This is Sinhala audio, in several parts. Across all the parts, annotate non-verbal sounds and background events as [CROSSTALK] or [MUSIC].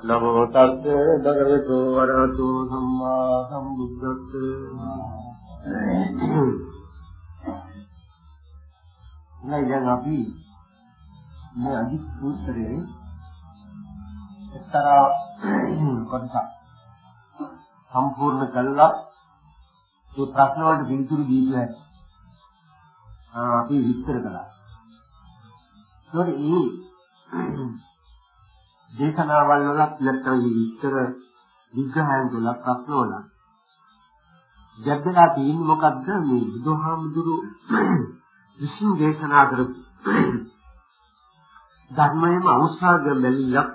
නමෝ තස්ස භගවතු වරහතු සම්මා සම්බුද්දස්ස. නයි දැන් අපි මේ අදි සූත්‍රයේ එක්තරා කොටසක් සම්පූර්ණ කළා. ඒ ප්‍රශ්න වලට පිළිතුරු දීලා හැටි. අපි විස්තර කළා. ඒකේ දේශනාවල් වලත් නැත්නම් විස්තර විග්‍රහයන් වල ප්‍රශ්න වල ජබ්දලා තියෙන්නේ මොකද්ද මේ බුදුහාමුදුරු විසින් දේශනා කරපු ධර්මයේම අවශ්‍යග බැලියක්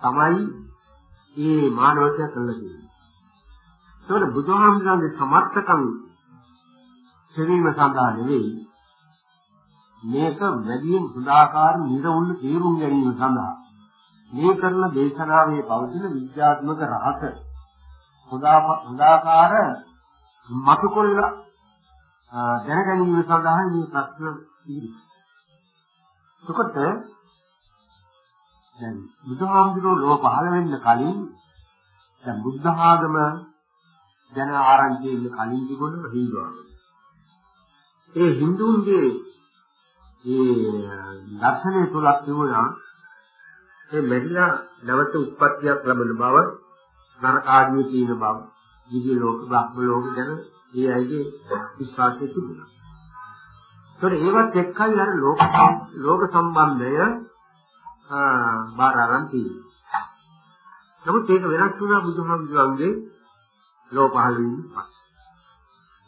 තමයි මේ මානවකය කළා කියන්නේ. ඒකට බුදුහාමුදුරන්ගේ සමර්ථකම් සෙවීම සඳහා නෙවෙයි මේක වැඩියෙන් සුදාකාර නිරවුල් තේරුම් ගැනීම සඳහා මේ කරන දේශනාවේ පවතින විද්‍යාත්මක රහස උදාකාර මතුකොල්ල දැනගැනීම සඳහා මේ ප්‍රශ්න ඉදිරි. එතකොට දැන් බුදුහාමුදුරුවෝ ලෝක පහළ වෙන්න කලින් දැන් බුද්ධ ආගම ගැන ආරම්භ වෙන්න කලින් තිබුණ හින්දු ආගම. ඒ හින්දුන්ගේ ඒ දර්ශනය තුලක් තිබුණා ඒ මෙදිලා නැවත උත්පත්තියක් ලැබෙන බව නරක ආදී තියෙන බව දිව්‍ය ලෝක බ්‍රහ්ම ලෝක ගැන ඒ අයගේ විශ්වාසය තිබුණා. ඒතර ඒවත් එක්කයි අර ලෝක ලෝක සම්බන්ධය බාර අරන් තියෙන්නේ. නමුත් ඒක වෙනස් වුණා බුදුහාමුදුරන්ගේ ලෝක පහළ වීම පස්සේ.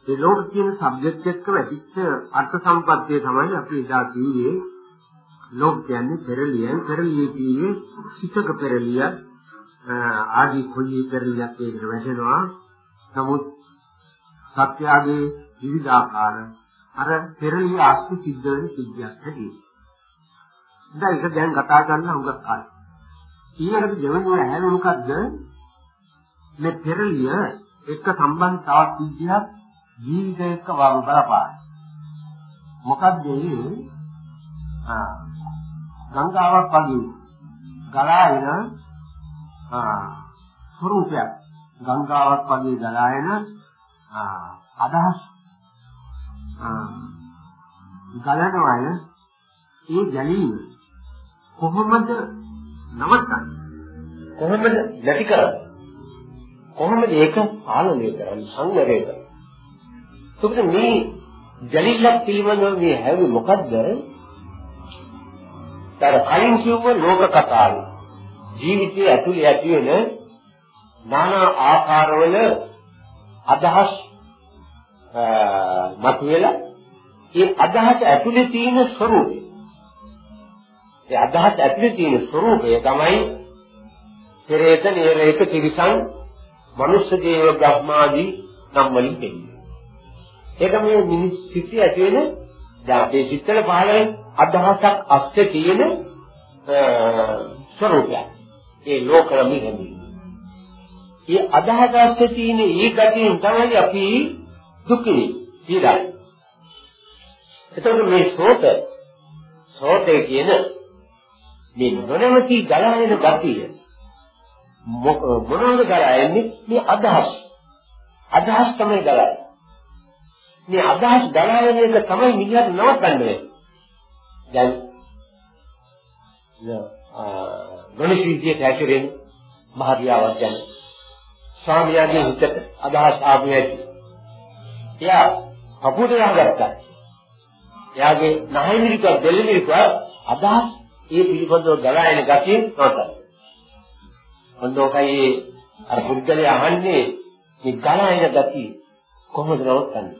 ඒ ලෝක කියන සබ්ජෙක්ට් එක වැටිච්ච අර්ථ සම්පත්තිය තමයි අපි එදා කිව්වේ ලෝක කියන්නේ පෙරලියන් පෙරලිය කියන්නේ සිතක පෙරලිය ආදී කොයි පෙරලියක් ඒකට වැටෙනවා. නමුත් සත්‍යයේ විවිධාකාර අර පෙරලිය අස්ති සිද්ධ වෙන සිද්ධියක් හැටියට. දැන් ඒක දැන් කතා කරන්න හුඟක් කාලේ ඊළඟට දෙවෙනි ඇහැවෙ මොකද්ද? මේ පෙරලිය එක්ක සම්බන්ධ තවත් සිද්ධියක් ජීවිතය එක්ක බලපාන. මොකක්ද ඒ? ගංගාවක් වගේ ගලා එන ස්වરૂපයක් ගංගාවක් වගේ ගලා එන අදහස්. ගලනවය. ඒ ගැලීම කොහොමද නවත්තන්නේ? කොහොමද නැති කරන්නේ? කොහොමද ඒක පාලනය කරන්නේ සංවරය කරන්නේ? එතකොට මේ ජලිලක් පිළිබඳව මේ හැවි මොකද්ද? දැන් කලින් කිව්ව ලෝක කතාවේ ජීවිතයේ ඇතුළේ ඇති වෙන নানা ආකාරවල අදහස් මතුවෙලා ඒ අදහස් ඇතුළේ තියෙන ස්වરૂපය ඒ අදහස් ඇතුළේ තියෙන ස්වરૂපය තමයි පෙරේත නිරේත කිවිසං මනුෂ්‍ය දේව බ්‍රහ්මාදී නම් වලින් දෙන්නේ. ඒක මේ මිනිස් සිත් ඇති වෙන දැන් අපේ සිත්වල පහළ වෙන අදහසක් අස්සේ තියෙන ස්වરૂපයක්. ඒ ලෝකරමි හැදී. ඒ අදහස අස්සේ තියෙන ඒ ගතියෙන් තමයි අපි දුකිනේ පීඩයි. එතකොට මේ සෝත සෝතේ කියන මේ නොනවති ගලායන ගතිය මොනවද ගලායන්නේ මේ අදහස් අදහස් තමයි ගලායන්නේ මේ අදහස් ගලාගෙන එක තමයි මිනිහට නවත්තන්න වෙන්නේ. දැන් ගණිත විද්‍යාවට ඇතුළෙන් මහරියාවක් ගැන ස්වාමියාගේ හිතට අදහස් ආපු ඇති. එයා කපුට ගත්තා. එයාගේ නහයමිරික දෙල්මිරික අදහස් ඒ පිළිබඳව ගලාගෙන ගතියෙන් නවත්තන්න. මොනෝකයි අර පුද්ගලයා අහන්නේ මේ ගලාගෙන ගතිය කොහොමද නවත්තන්නේ?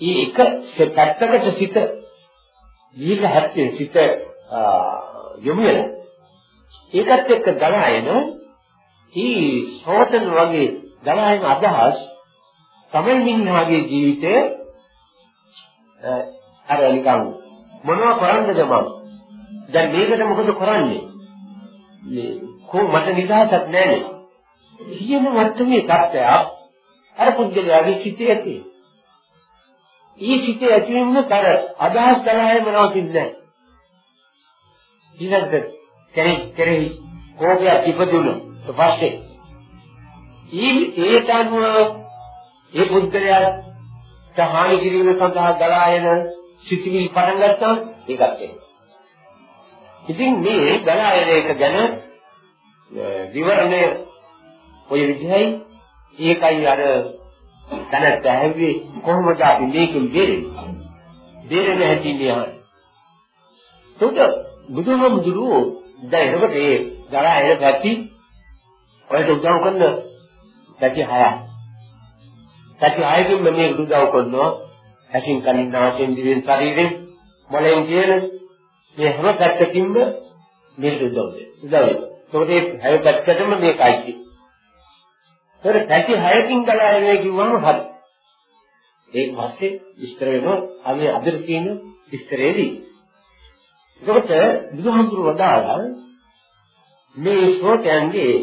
ඒ එක පැත්තකට සිත දීර්ඝ හැප්පෙන සිත යොමු වෙනවා. ඒකත් එක්ක ගලායන ඊ සෝතන වගේ ගලායන අදහස් තමයි මිනිහාගේ ජීවිතය අර නිකන් මොනවා කරන්නද මම දැන් මේකට මොකද කරන්නේ? මේ කො මට නිදහසක් නැහැ කියන වර්තමේ තත්ත්වයක් අර පුද්ගලයාගේ සිතේ ඇති. ඊ සිතේ ඇතිවෙන්න තර අදහස් තරහෙම නවතින්නේ නැහැ. ඊළඟට කෙරෙහි කෙරෙහි කෝපයක් ඉපදුණු ඊපස්සේ ඊ ඒට අනුව ඒ පුද්ගලයාට හානි කිරීම සඳහා ගලා එන සිතිවිලි පටන් ගත්තාම ඒකත් එනවා. ඉතින් මේ ගලා එන එක ගැන විවරණය ඔය විදිහයි ඒකයි අර දැනට ඇහුවේ කොහොමද අපි මේකෙන් බේරෙන්නේ? බේරෙන්නේ නැති නියහන. උඩ බුදුහාමුදුරුවෝ දැන් එතකොට ඒ ගලා එන පැති ඔයට උදව් කරන පැති හයක්. පැති හයකින් මේ උදව් කරනවා. ඇසින් කනින් නාසයෙන් දිවෙන් ශරීරයෙන් මොලෙන් කියන මේ හැම පැත්තකින්ම මේකට උදව් දෙනවා. උදව් වෙනවා. ඒකට මේ හැම පැත්තකටම මේකයි. ඒතර පැති හයකින් ගලා එන්නේ කිව්වම හරි. ඒක පස්සේ විස්තර වෙනවා අපි අදට තියෙන විස්තරේදී. ඒකට බුදුහාමුදුරුවෝ වදාළා මේ ශ්‍රෝතයන්ගේ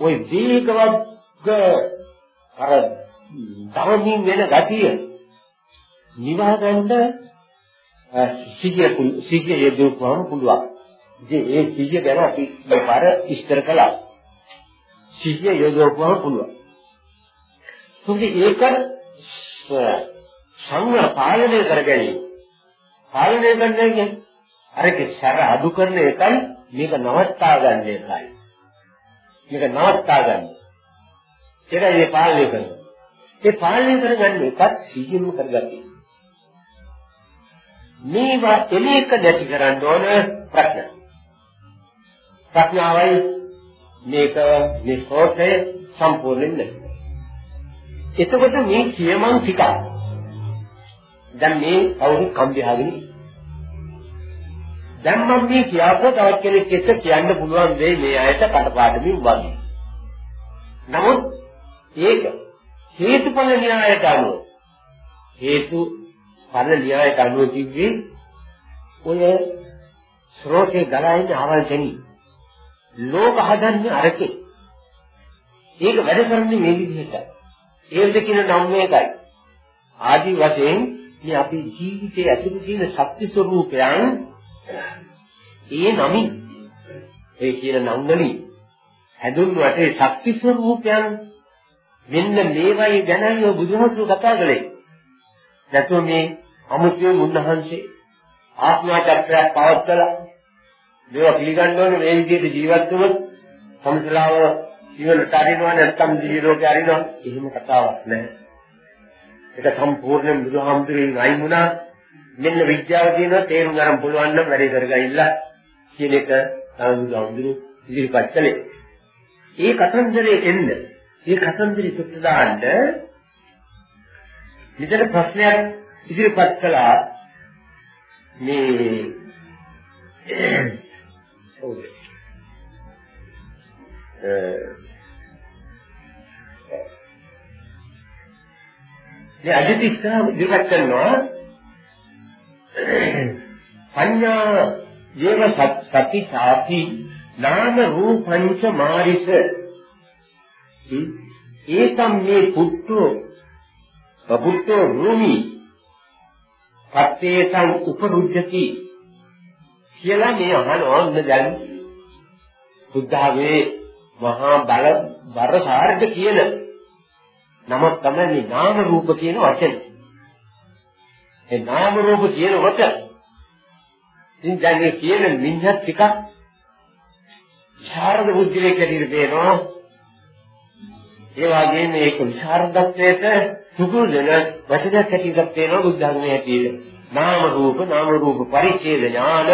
ওই වේගවත් අර ධර්මයෙන් වෙන ගතිය නිවා ගන්න සිහිය සිහිය යෙදුවම පුළුවන්. ඉතින් ඒ සිහිය ගැන අපි පාර ඉස්තර කළා. සිහිය යෙදුවම පුළුවන්. තුන්දි ඒක සංඥා පාලනය කර ගැනීම. පාලනය කරන්න කියන්නේ අරක සැර අඩු කරන එකයි මේක නවත්තා ගන්න එකයි. මේක නවත්තා ගන්න. ඒකයි මේ පාලනය කරන්නේ. ඒ පාලනය කරගන්න එකත් සිහියම කරගන්න. මේවා එලෙක නැති කරන්න ඕන ප්‍රඥා. ප්‍රඥාවයි මේක මේ සෝතේ සම්පූර්ණයෙන් නැහැ. එතකොට මේ කියමන් ටික දැන් මේ කවුරු කම්බිහාගෙන දැන් මම මේ කියාපුවා තවත් කෙනෙක් එක්ක කියන්න පුළුවන් වෙයි මේ අයට කටපාඩමින් වගේ. නමුත් ඒක හේතුඵල න්‍යායට අනුව හේතු ඵල න්‍යායට අනුව කිව්වේ ඔය ස්රෝතේ ගලාගෙන ආවල් තැනි ලෝක හදන්නේ අරකේ. ඒක වැඩ කරන්නේ මේ විදිහට. ඒකද කියන නම් මේකයි. ආදි වශයෙන් මේ අපේ ජීවිතයේ ඇතුළේ තියෙන ශක්ති ස්වરૂපයන් ඒ නමින් ඒ කියන නම් වලින් හැදුන්නට ඒ ශක්ති ස්වરૂපයන් මෙන්න මේවයි ගැනයි බුදුහාමුදුරු කතා කළේ. නැතුව මේ අමුතුවෙන් උන්වහන්සේ ආත්මචක්‍රයක් පවත්කලා මේවා පිළිගන්න ඕනේ මේ විදිහට ජීවත් වුණොත් සම්සලාව ජීවලට අරිනවා නැත්නම් දිවි ලෝකේ අරිනවා එහෙම කතාවක් නැහැ. ඒක සම්පූර්ණයෙන් බුදුහාමුදුරුවෝ නයින් වුණා මෙන්න විද්‍යාව කියන තේරුම් ගන්න පුළුවන් නම් වැඩේ කරගන්නilla කියන එක තමයි ඉදිරිපත් කළේ. ඒ කතන්දරේ එන්න, ඒ කතන්දරේ සුත්ත දාන්න විතර ප්‍රශ්නයක් ඉදිරිපත් කළා මේ මේ අදිට ඉස්සරහ ඉදිරිපත් කරනවා. පඤ්ඤා යේව සති සාති නාම රූපංච මාරිස. ඒතම් මේ පුත්තෝ පුත්තෝ රූමි සත්තේසං උපරුජ්ජති කියලා මේ අහනවා. දැන් බුද්ධාවේ මහා බල බරසාරද කියන නම තමයි මේ නාම රූප කියන වචනේ. ඒ නාම රූප කියනකොට ඉතින් දැන් මේ කියන මිනිහත් ටිකක් ශාරද බුද්ධිලේ කැටියට පේනවා. ඒ වගේම මේක විශාරදත්වයට සුදුසුන වචනයක් කැටියට පේනවා බුද්ධ ධර්මයේ හැටියට. නාම රූප නාම රූප පරිච්ඡේද ඥාන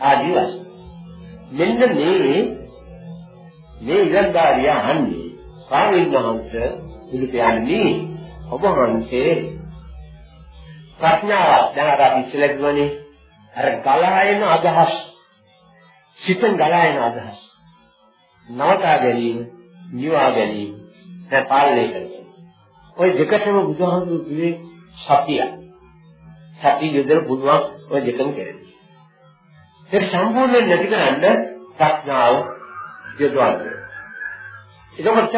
ආදී වශයෙන්. මෙන්න මේ මේ ඉලක්කාරිය අහන්නේ ස්වාමීන් වහන්සේ බුදු පියාණනි ඔබ වහන්සේ ප්‍රඥාව දැන් අර අපි ඉස්සෙල්ලා කිව්වනේ අර ගලායන අදහස් සිතෙන් ගලායන අදහස් නවතා ගැනීම නිවා ගැනීම දැන් පාලනය කරනවා ওই දෙකටම බුදුහාමුදුරු කිව්වේ සතිය සතිය යොදලා පුළුවන් ওই දෙකම කරන්නේ ඒක සම්පූර්ණයෙන් නැති කරන්න ප්‍රඥාව යොදවන්න එතකොට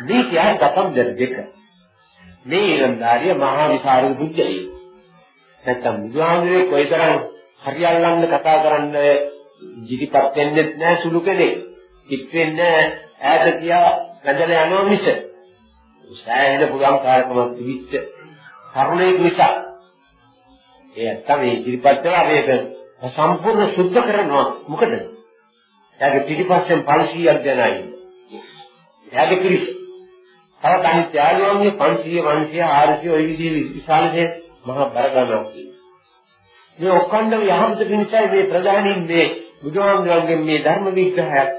මේ කියන්නේ ගතම් දෙක මේ ඊළඳාරිය මහා විසරද බුද්ධයි. නැත්තම් බුදුහාමුදුරේ කොයිතරම් හරියල්ලන්න කතා කරන්න ජීවිතපත් වෙන්නේ නැහැ සුළු කෙනෙක්. පිට වෙන්නේ ඈත තියා වැඳලා යනවා මිස. සෑහෙන පුරම් කාර්යක්‍රමයක් තිබිච්ච කරුණේ නිසා. ඒ නැත්තම් මේ ජීවිතපත් වෙලා මේක සම්පූර්ණ සුද්ධ කරනවා මොකද? එයාගේ පිටිපස්සෙන් 500ක් දෙනයි. එයාගේ පිරිස. තවත් අනිත් යාළුවන්ගේ 500 500 400 ওই විදිහේ විශාල දේ මහා බරගමක් තියෙනවා. මේ ඔක්කොන්දම යහමත පිණිසයි මේ ප්‍රධානින් මේ බුදුහාමුදුරන්ගේ මේ ධර්ම විග්‍රහයක්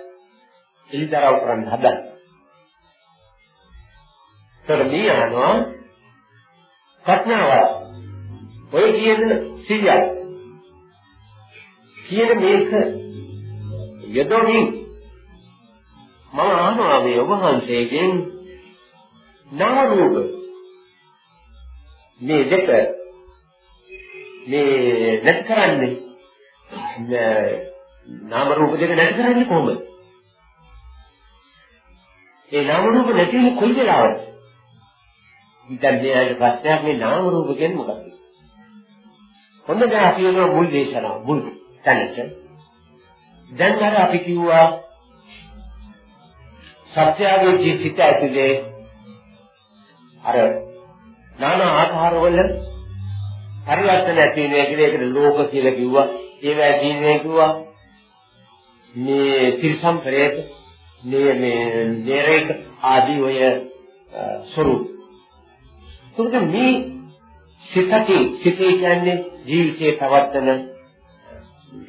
එලිදරව් කරන්න හදන්නේ. තර්මී යනවා ප්‍රඥාව. ඔය කියන සියය. කියන මේක යදෝමින් මම අහනවා මේ ඔබ වහන්සේගෙන් නාම රූප මේ දෙක මේ නැත් කරන්නේ නාම රූප දෙක නැත් කරන්නේ කොහොමද? ඒ නාම රූප නැති වෙන්නේ කොයි වෙලාවද? දැන් මේ ප්‍රශ්නයක් මේ නාම රූප කියන්නේ මොකක්ද? හොඳ දැන් අපි යන මුල් දේශනාව මුල් තැනට දැන් අර අපි කිව්වා සත්‍යයේ ජීවිත ඇතුලේ අර নানা ආකාරවල පරිවර්තන ඇති වෙන එක ඒකට ලෝක කියලා කිව්වා. ඒවා ජීවිතේ කිව්වා. මේ තිරසම් ප්‍රේත මේ මේ නේරේක ආදී ඔය ස්වરૂප තුන්ක මේ සිතකේ සිතේ කියන්නේ ජීවිතේ පවත්තන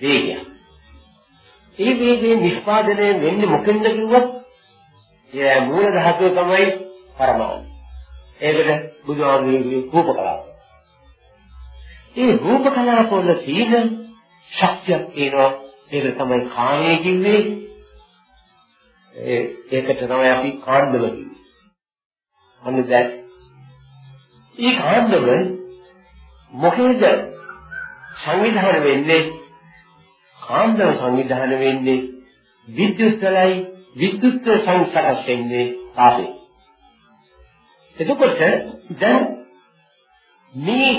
වේගයක්. ඒ වේගයේ නිෂ්පාදනය වෙන්නේ මොකෙන්ද කිව්වොත් ඒ මූල ධාතුව තමයි පරමාණු ඒකට බුදුහාමුදුරුවෝ රූප කලාප. ඒ රූප කලාප වල තියෙන ශක්තියක් තියෙනවා. ඒක තමයි කාමයේ කිව්වේ. ඒ ඒකට තමයි අපි කාණ්ඩව කිව්වේ. අන්න දැන් ഈ කාණ්ඩව මොකේද සංවිධානය වෙන්නේ? කාණ්ඩව සංවිධානය වෙන්නේ විද්‍යුත් වලයි විද්‍යුත් සංසරස් වෙන්නේ ආපේ. එතකොට දැන් මේ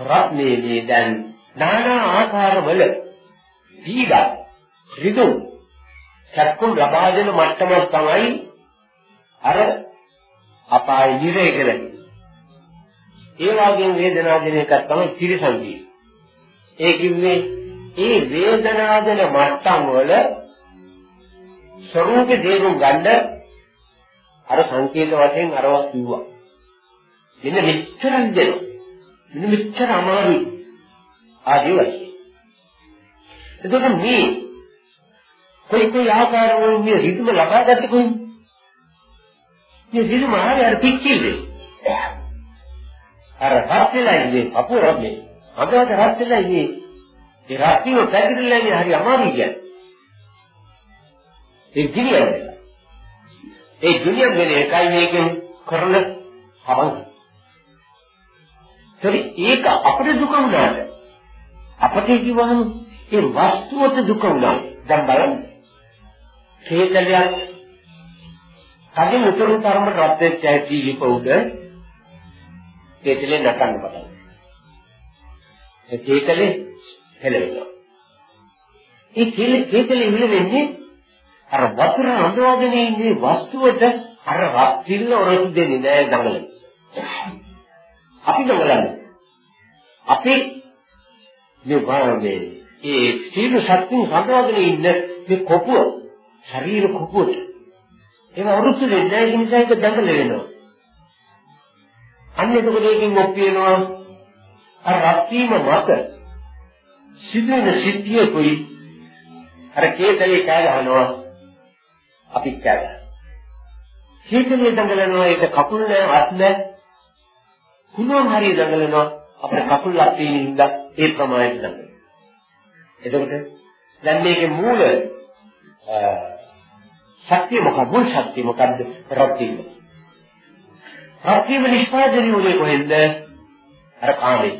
රත්නේ මේ දැන් নানা ආකාරවල පීඩා ඍතු සක්කුම් ලබා දෙන මට්ටමක් තමයි අර අපාය නිරේ කියලා. ඒ වගේම වේදනා දෙන එකක් තමයි ත්‍රිසංගී. ඒ කිව්වේ ඒ වේදනා දෙන මට්ටම් වල ස්වરૂප දේරුම් ගන්න අර සංකේත වශයෙන් අරවක් කිව්වා. මෙන්න මෙච්චරක් දෙනවා. මෙන්න මෙච්චර අමාරුයි. ආදී වශයෙන්. එතකොට මේ කොයි කොයි ආකාරවලින් මේ රිද්ම ලබා ගත්තේ කොහොමද? මේ රිද්ම ආවේ අර පිච්චිල්ලේ. අර රත්ලයි ඉන්නේ අපුරන්නේ. අදට රත්ලයි ඉන්නේ. ඒ රත්නිය පැතිරෙලා ඉන්නේ හරි අමාරුයි කියන්නේ. ඒ ගිනියන්නේ. ඒ ගිනියම් වෙන එකයි මේකෙන් කරන හවං. ඒතරි ඒක අපිට දුක වුණාද? අපට කිව්වහම ඒ වස්තුවට දුක වුණා. දැන් බලන්න. හේතලයක් කලින් උතුරු තරමට රත් වෙච්ච ඇටි ලිපුඩ හේතලේ නටන්න පටන් ඒ හේතලේ හෙලෙනවා. ඒ හේතලේ හෙලෙන්නේ අර වතුර අඳවාගෙන ඉන්නේ වස්තුවට අර රත් පිළ ඔරොත්තු දෙන්නේ නෑ දඟලන. අපි දඟලන්නේ. අපි මේ වාරේ ඒ සීල ශක්තිය සඳවාගෙන ඉන්න මේ කොපුව ශරීර කොපුවට ඒක වරුත්තු දෙන්නේ ඒ නිසා ඒක දඟල වෙනවා. අන්න එතකොට ඒකෙන් ඔප්පියනවා අර රත්වීම මත සිදුවෙන සිද්ධිය කොයි අර කේතලේ කෑ ගහනවා අපි කෑ ගහනවා. කේතලේ දඟලනවා ඒක කකුල් නෑ අත් නෑ කුණුවම් හරිය දඟලනවා අපේ කකුල් ලක් තියෙන හින්දා ඒ ප්‍රමාණයට දඟලනවා. එතකොට දැන් මේකේ මූල ශක්තිය මොකක්ද? මුල් ශක්තිය මොකක්ද? රත්තිය. රත්තිය නිෂ්පාදනය වුණේ කොහෙන්ද? අර කාමේ.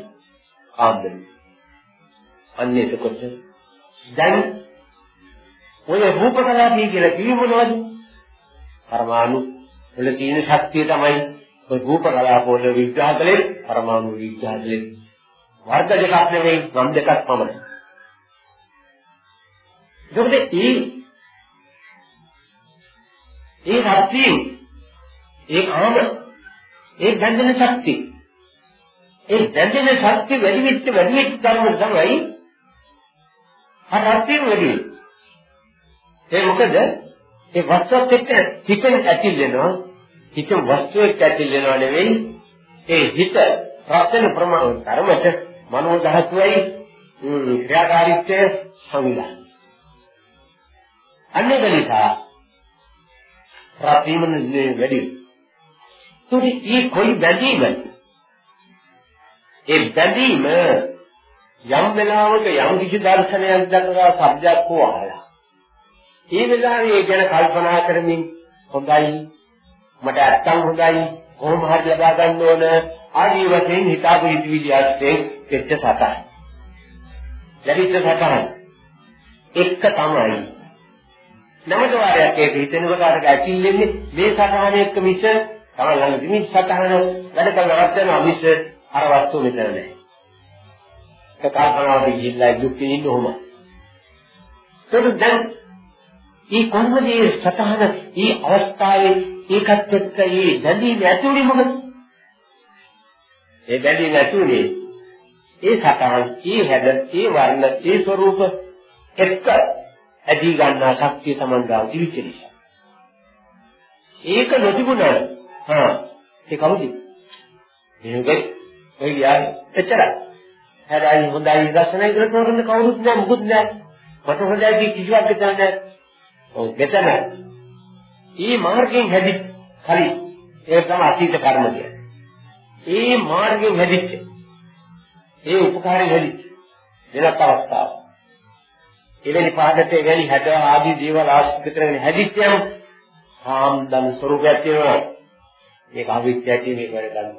කාන්දේ. අන්නේ එතකොට දැන් ඔය රූප කලාපී කියලා කිව්ව මොනවද? පරමාණු වල තියෙන ශක්තිය තමයි ඔය රූප කලාප වල විග්‍රහ කළේ පරමාණු විග්‍රහ කළේ වර්ග දෙකක් නෙවෙයි නම් දෙකක් පමණයි. එතකොට ඒ ඒ ශක්තිය ඒ කාම ඒ බැඳෙන ශක්තිය ඒ බැඳෙන ශක්තිය වැඩි වෙච්ච වැඩි වෙච්ච ධර්ම තමයි අරහත්ිය වැඩි. ඒ මොකද? ඒ වස්තුවත් එක්ක හිතෙන් ඇතිල් වෙනවා. හිත වස්තුවට ඇතිල් වෙනවා නෙවෙයි. ඒ හිත ප්‍රාර්ථන ප්‍රමාණ කර්මත මනෝ ධාතුවයි ක්‍රියාකාරීත්වය සංවිධානය. අන්නේ නිසා ප්‍රතිමන වැඩි. තුනි ඊ කොයි බැඳීමද? ඒ බැඳීම යම් වෙලාවක යම් කිසි දර්ශනයක් දැකලා සබ්ජයක් හෝ අහලා. ඒ වෙලාවේ ඒ ගැන කල්පනා කරමින් හොඳයි මට ඇත්තම් හොඳයි කොහොම හරි ලබා ගන්න ඕන ආදී වශයෙන් හිතාපු ඉදිවිලි ආස්තේ දෙච්ච සතයි. ලැබිච්ච සතයි. එක තමයි නැවත වාරයක් ඒක හිතෙනකොට අර ඇකිල්ලෙන්නේ මේ සතහන එක්ක මිස තමයි ළඟ දිමි සතහන වැඩ කරන අවස්ථාවේ මිස අර වස්තුව මෙතන නැහැ. ඒක කල්පනාවට ගිහිල්ලා දුක්ඛේ ඉන්න ඕම. ඒක දැන් මේ කොහොමද මේ සතහන මේ අවස්ථාවේ ඒකත් එක්ක මේ බැඳීම ඇතුළේ මොකද? ඒ බැඳීම ඇතුළේ ඒ සතහන්, ඒ හැඩ, ඒ වර්ණ, ඒ ස්වરૂප එක්ක ඇදී ගන්නා ශක්තිය Taman ගාව තිබිච්ච නිසා. ඒක නොතිබුණා. හා ඒ කවුද? මේකේ ඔය යාරි එච්චරයි. හැබැයි හොඳයි දර්ශනය කරලා තෝරන්න කවුරුත් නෑ මුකුත් නෑ. මට හොඳයි කිසිවක් හිතන්නේ නෑ. ඔව් මෙතන. මේ මාර්ගයෙන් හැදි හරි. ඒක තමයි අතීත කර්ම කියන්නේ. ඒ මාර්ගයෙන් හැදිච්ච. ඒ උපකාරයෙන් හැදිච්ච. වෙනත් අවස්ථාවක්. එවැනි පාදක එවැනි හැඩ ආදී දේවල් ආශ්‍රිත කරගෙන හැදිච්ච යන ආම්දන් ස්වરૂපයක් තියෙනවා. ඒක අවිද්‍යාවටි මේක වැඩ ගන්න.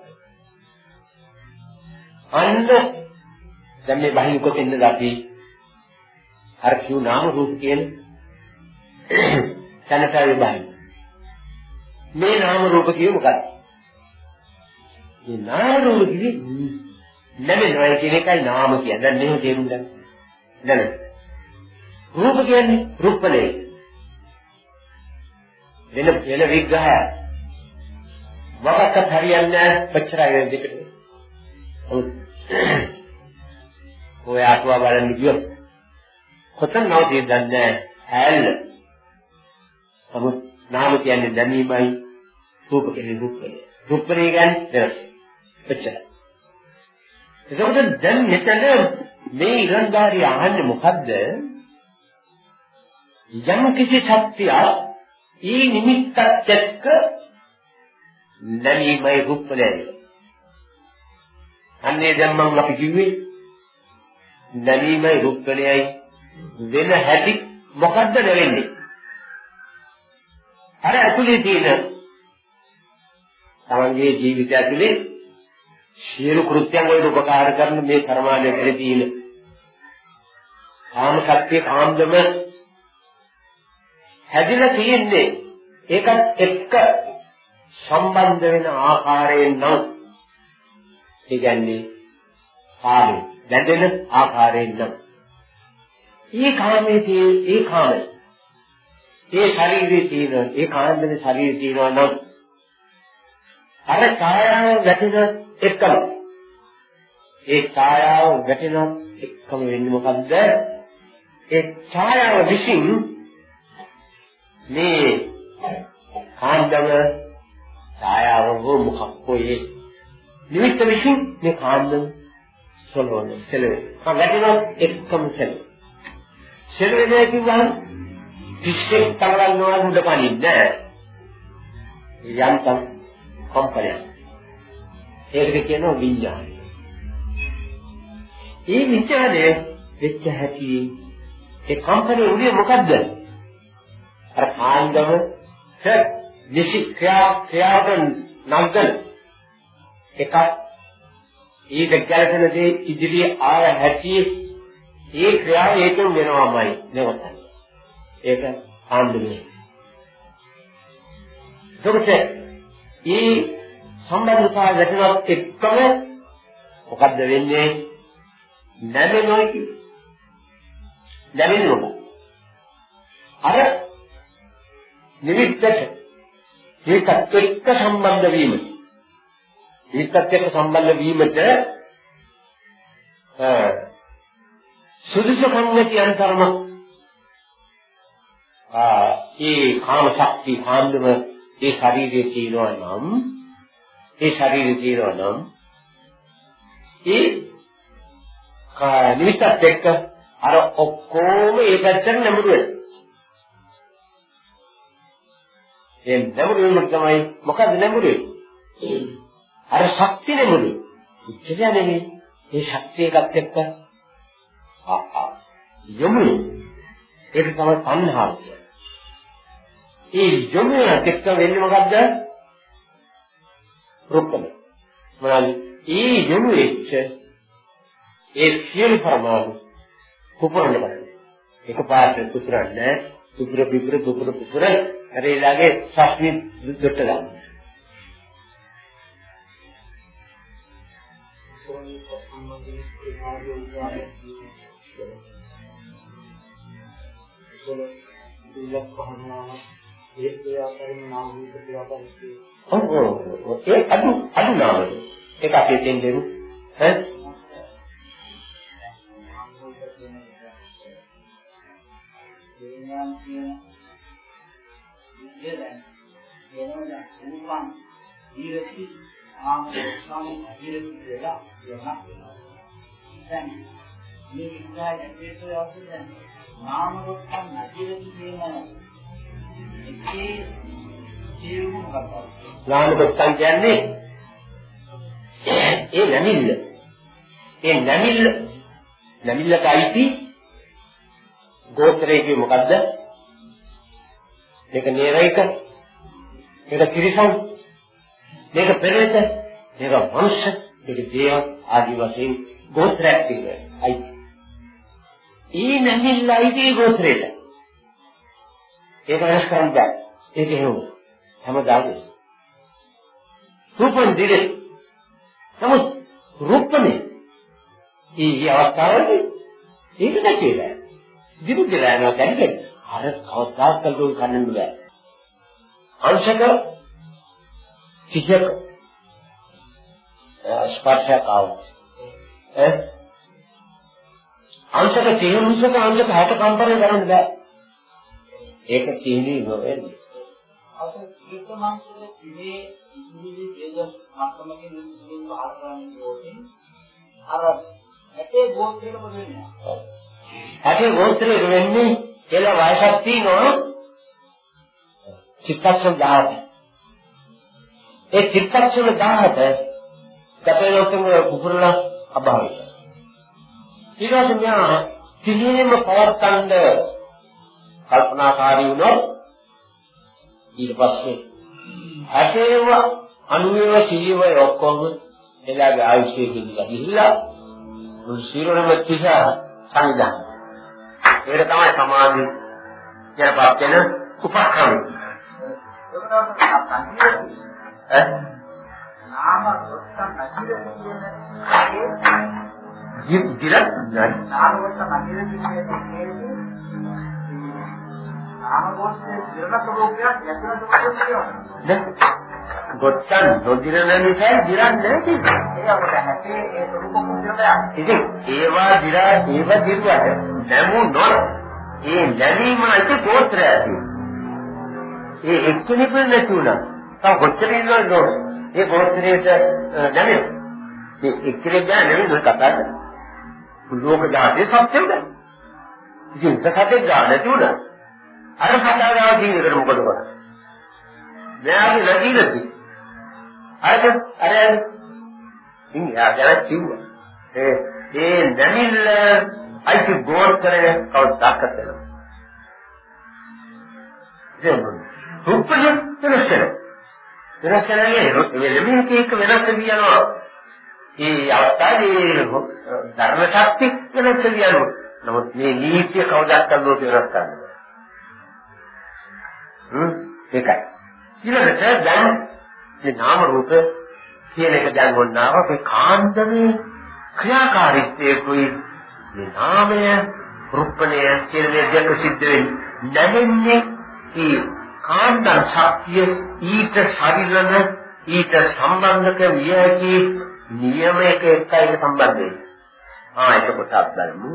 අන්න දැන් මේ බහින් කොටින්ද අපි අර කියු නාම රූප කියන තනතරේ බහින්. මේ නාම රූප කියේ මොකක්ද? මේ නාම රූප කියේ නැමෙනවා කියන එකයි නාම කියන්නේ. දැන් මෙහෙම තේරුම් ගන්න. දැන් රූප කියන්නේ රූපලේ. වෙන වෙන විග්‍රහය. වරකට හරියන්නේ නැහැ පච්චරය වෙන දෙකට. ඔය අටුවා බලන්න ගියොත් කොතන නවතිද දන්නේ හැල්ල. නමුත් නාම කියන්නේ දැනීමයි රූප කියන්නේ රූපලේ. රූපලේ කියන්නේ වෙනස්. එච්චරයි. එතකොට දැන් මෙතන මේ ඉරන්දාරිය අහන්නේ මොකද්ද? යම් කිසි ශක්තියක් ඊ නිමිත්තක් එක්ක නැලීමයි රූපලයි. අන්නේ දැන් මම අපි කිව්වේ නැලීමයි රූපලයි වෙන හැටි මොකද්ද නැවෙන්නේ? අර ඇතුලේ තියෙන තමන්ගේ ජීවිතය ඇතුලේ සියලු කෘත්‍යයන් වලට උපකාර කරන මේ කර්මාලයේ තියෙන කාම සත්‍ය කාන්දම හැදිලා තියෙන්නේ. ඒකත් එක්ක සම්බන්ධ වෙන ආකාරයෙන් නම් ඒ කියන්නේ කාමේ දැඳෙන ආකාරයෙන් නම්. ඒ කාමයේ තියෙන ඒ කාමය. ඒ ශරීරයේ තියෙන ඒ කාන්දමේ ශරීරයේ තියෙනවා නම් අර ඡායාව වැටෙන එක්කම. ඒ ඡායාව වැටෙන එක්කම වෙන්නේ මොකද්ද? ඒ ඡායාව විසින් මේ කාන්දම ඡායාව හෝ මොකක් හෝ ඒ නිමිත්ත විසින් මේ කාන්දම සොලවන සෙලවේ. කවැටිනොත් එක්කම සෙලව. සෙලවේ කියවහම කිසිෙක් තවරන්නවා උඩ පනින්නේ යන්තම් කම්පනය. ඒකට කියනවා විඥානය. ඒ විඥානය වෙච්ච හැටි ඒ කම්පනයේ උනේ මොකද්ද? අර කාණ්ඩව නිසි ක්‍රියා ක්‍රියාවට නංගන එකක් ඊට ගැලපෙන දේ ඉදිරිය ආව හැටි ඒ ක්‍රියාව ඒකම වෙනවමයි නෙවත ඒක ආණ්ඩුවේ එතකොට ඒ සම්බන්ධතාවය වැටෙනවත් එක්කම මොකද්ද වෙන්නේ? නැමෙනවා කියන්නේ නැමෙන්නේ මොකක්ද අර නිමිත්තට ඒකත් එක්ක සම්බන්ධ වීම. ඒකත් එක්ක සම්බන්ධ වීමට සුදුසුකම් නැති අන්තරම ආ ඒ කාම ශක්ති කාන්දම ඒ ශරීරයේ තියෙනවා නම් ඒ ශරීරයේ තියෙනවා නම් ඒ නිමිත්තත් එක්ක අර ඔක්කොම ඒ පැත්තට නැඹුරු වෙනවා. ඒ නැඹුරු වීම තමයි මොකද නැඹුරු වෙන්නේ? අර ශක්තිය නැඹුරු. ඉච්ඡා නෙමෙයි. ඒ ශක්තිය එකත් එක්ක ආ ආ යොමු ඒක තමයි සංහාව කියන්නේ. ඒ යොමු එක්ක වෙන්නේ මොකද්ද? රුක්කම. මොනවාද? ඒ යොමු වෙච්ච ඒ සියලු පරමාණු කුපරන්න බෑ. එක පාට කුපරන්නේ කුපර පිපුර කුපර කුපර අර ඊළඟේ ශක්තිය දුට්ට ගන්න. ඔව් ඔව් ඒ අඩු අඩු නාමය ඒක අපේ තෙන්දෙරු ඈ දේනයන් කියන විද්‍ය දැන් වෙනවා රූපං ඊරති ආමෝසං ඊරති කියලා වෙනක් වෙනවා දැන් මේ විද්‍යාවේ ඇත්තේ අවශ්‍ය දැන් නාම රූපං නැතිරති කියන එකේ තේරුම මොකක්ද නාම රූපං කියන්නේ ඒ නැමිල්ල ඒ නැමිල්ල නැමිල්ලට අයිති ගෝත්‍රය කියේ මොකද්ද? මේක නේරයික. මේක තිරිසන්. මේක පෙරේත. මේක වංශ. මේක දේව ආදි වශයෙන් ගෝත්‍රයක් තියෙනවා. අයි. ඊ නැමිල්ලයි දී ගෝත්‍රයට. ඒක වෙනස් කරන්න බෑ. ඒක එහෙම. හැමදාම. රූපන් දිලේ. නමුත් රූපනේ ඊ අවස්ථාවේදී ඒක නැති වෙලා. දිනුදලා යනවා දැනගෙන අර කවදාත් කල්පෝ කන්නන්න බෑ අංශක සිහියක ස්පර්ශයක් ආව ඈ? අංශක තේරුම්සක අංශක හැට කම්පණය කරන්න බෑ. ඒක තීනී නොවෙන්නේ අත ඒක මං කියන ඉනේ ඉතිරි වේද මට්ටමකින් ඉතිරි පහල කරන්නේ ඕනේ. අර ඇටේ ගෝත්‍රයට මොකද වෙන්නේ. ඇටේ ගෝත්‍රයට වෙන්නේ කියලා වයසක් තියෙනවා චිත්තක්ෂණ 10ක්. ඒ චිත්තක්ෂණ 10ට කපේ ලෝකෙම කුපුරලා අභාවයි. ඊට පස්සේ මෙයා කිසිම පවත්තන්න කල්පනාකාරී වුණොත් ඊට පස්සේ ඇටේව අනුවේව සීව ඔක්කොම එලාගේ ආයුෂයේ ගිහිල්ලා මුල් සිරුරම තිසා සංවිධානය. ඒක තමයි සමාධි කියනපත් වෙන උපක්‍රමය. නාම රොත්තන් නැතිද කියන ජීව දිරක් නෑ. නාම රොත්තන් නැතිද කියන්නේ නාම රොත්තේ දිරණ ස්වභාවයක් යතුන ස්වභාවයක් කියනවා. ගොත්තන් නොදිරන නිසා දිරන්නේ නැහැ කියන්නේ. ඒක අපිට නැති ඒ රූප කුංජලයක්. ඉතින් ඒවා දිරා ඒව දිරුවට නැමුණොත් ඒ නැවීමයි ගෝත්‍රය ඇති. ඒ එක්කෙනෙක් නැති වුණා. තව කොච්චර ඉන්නවද ඒ ගෝත්‍රයට නැමෙයි. ඒ එක්කෙනෙක් ගන්න නෙමෙයි කතා කරන්නේ. ලෝක ජාතිය සත්‍යද? ඉතින් සත්‍යයක් ගන්න නැති වුණා. අර කතාව දිනකට මොකද කරන්නේ? මෙයාගේ නැතිලදී අර අර ඉන්නේ යාගෙන කිව්වා. ඒ ඒ නැමිල්ල අයිති ගෝල් කරගෙන කවදාක කරනවා. දෙන්න. රූපය වෙනස් වෙනවා. වෙනස් වෙනන්නේ වෙලෙමින් කේක වෙනස් වෙනවා. ඒ අවස්ථාවේ ධර්ම ශක්තිය වෙනස් වෙනවා. නමුත් මේ නීතිය කවදාත් අල්ලුවට වෙනස් කරන්න බෑ. හ්ම් ඒකයි. ඊළඟට දැන් මේ නාම රූප කියන එක දැන් වුණාම මේ කාන්දමේ ක්‍රියාකාරීත්වයේ කුයි මේ නාමය රූපණය කියන මේ දෙක සිද්ධ වෙන්නේ නැගෙන්නේ ඒ කාන්දන් ශක්තිය ඊට ශරීරන ඊට සම්බන්ධක විය හැකි නියමයක එක්කයි සම්බන්ධ වෙන්නේ. ආ එතකොට අපි බලමු.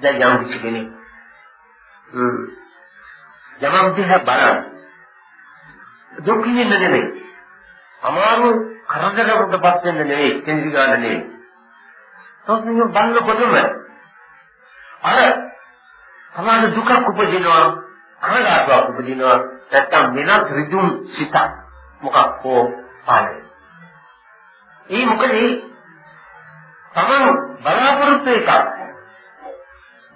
දැන් යම් කිසි කෙනෙක් යමම් දිහා බලන දුක් විඳින්න නෙමෙයි. අමාරු කරදරයකටපත් වෙන්න නෙමෙයි, කෙන්දි ගන්න නෙමෙයි. තොස්මිය බලනකොටම අර සමාන දුකක් උපදිනවා, කනගාටුවක් උපදිනවා, නැත්තම් වෙනත් ඍජුම් සිත මොකක් හෝ පානේ. ඒ මොකද තමන් බලාපොරොත්තු එකක්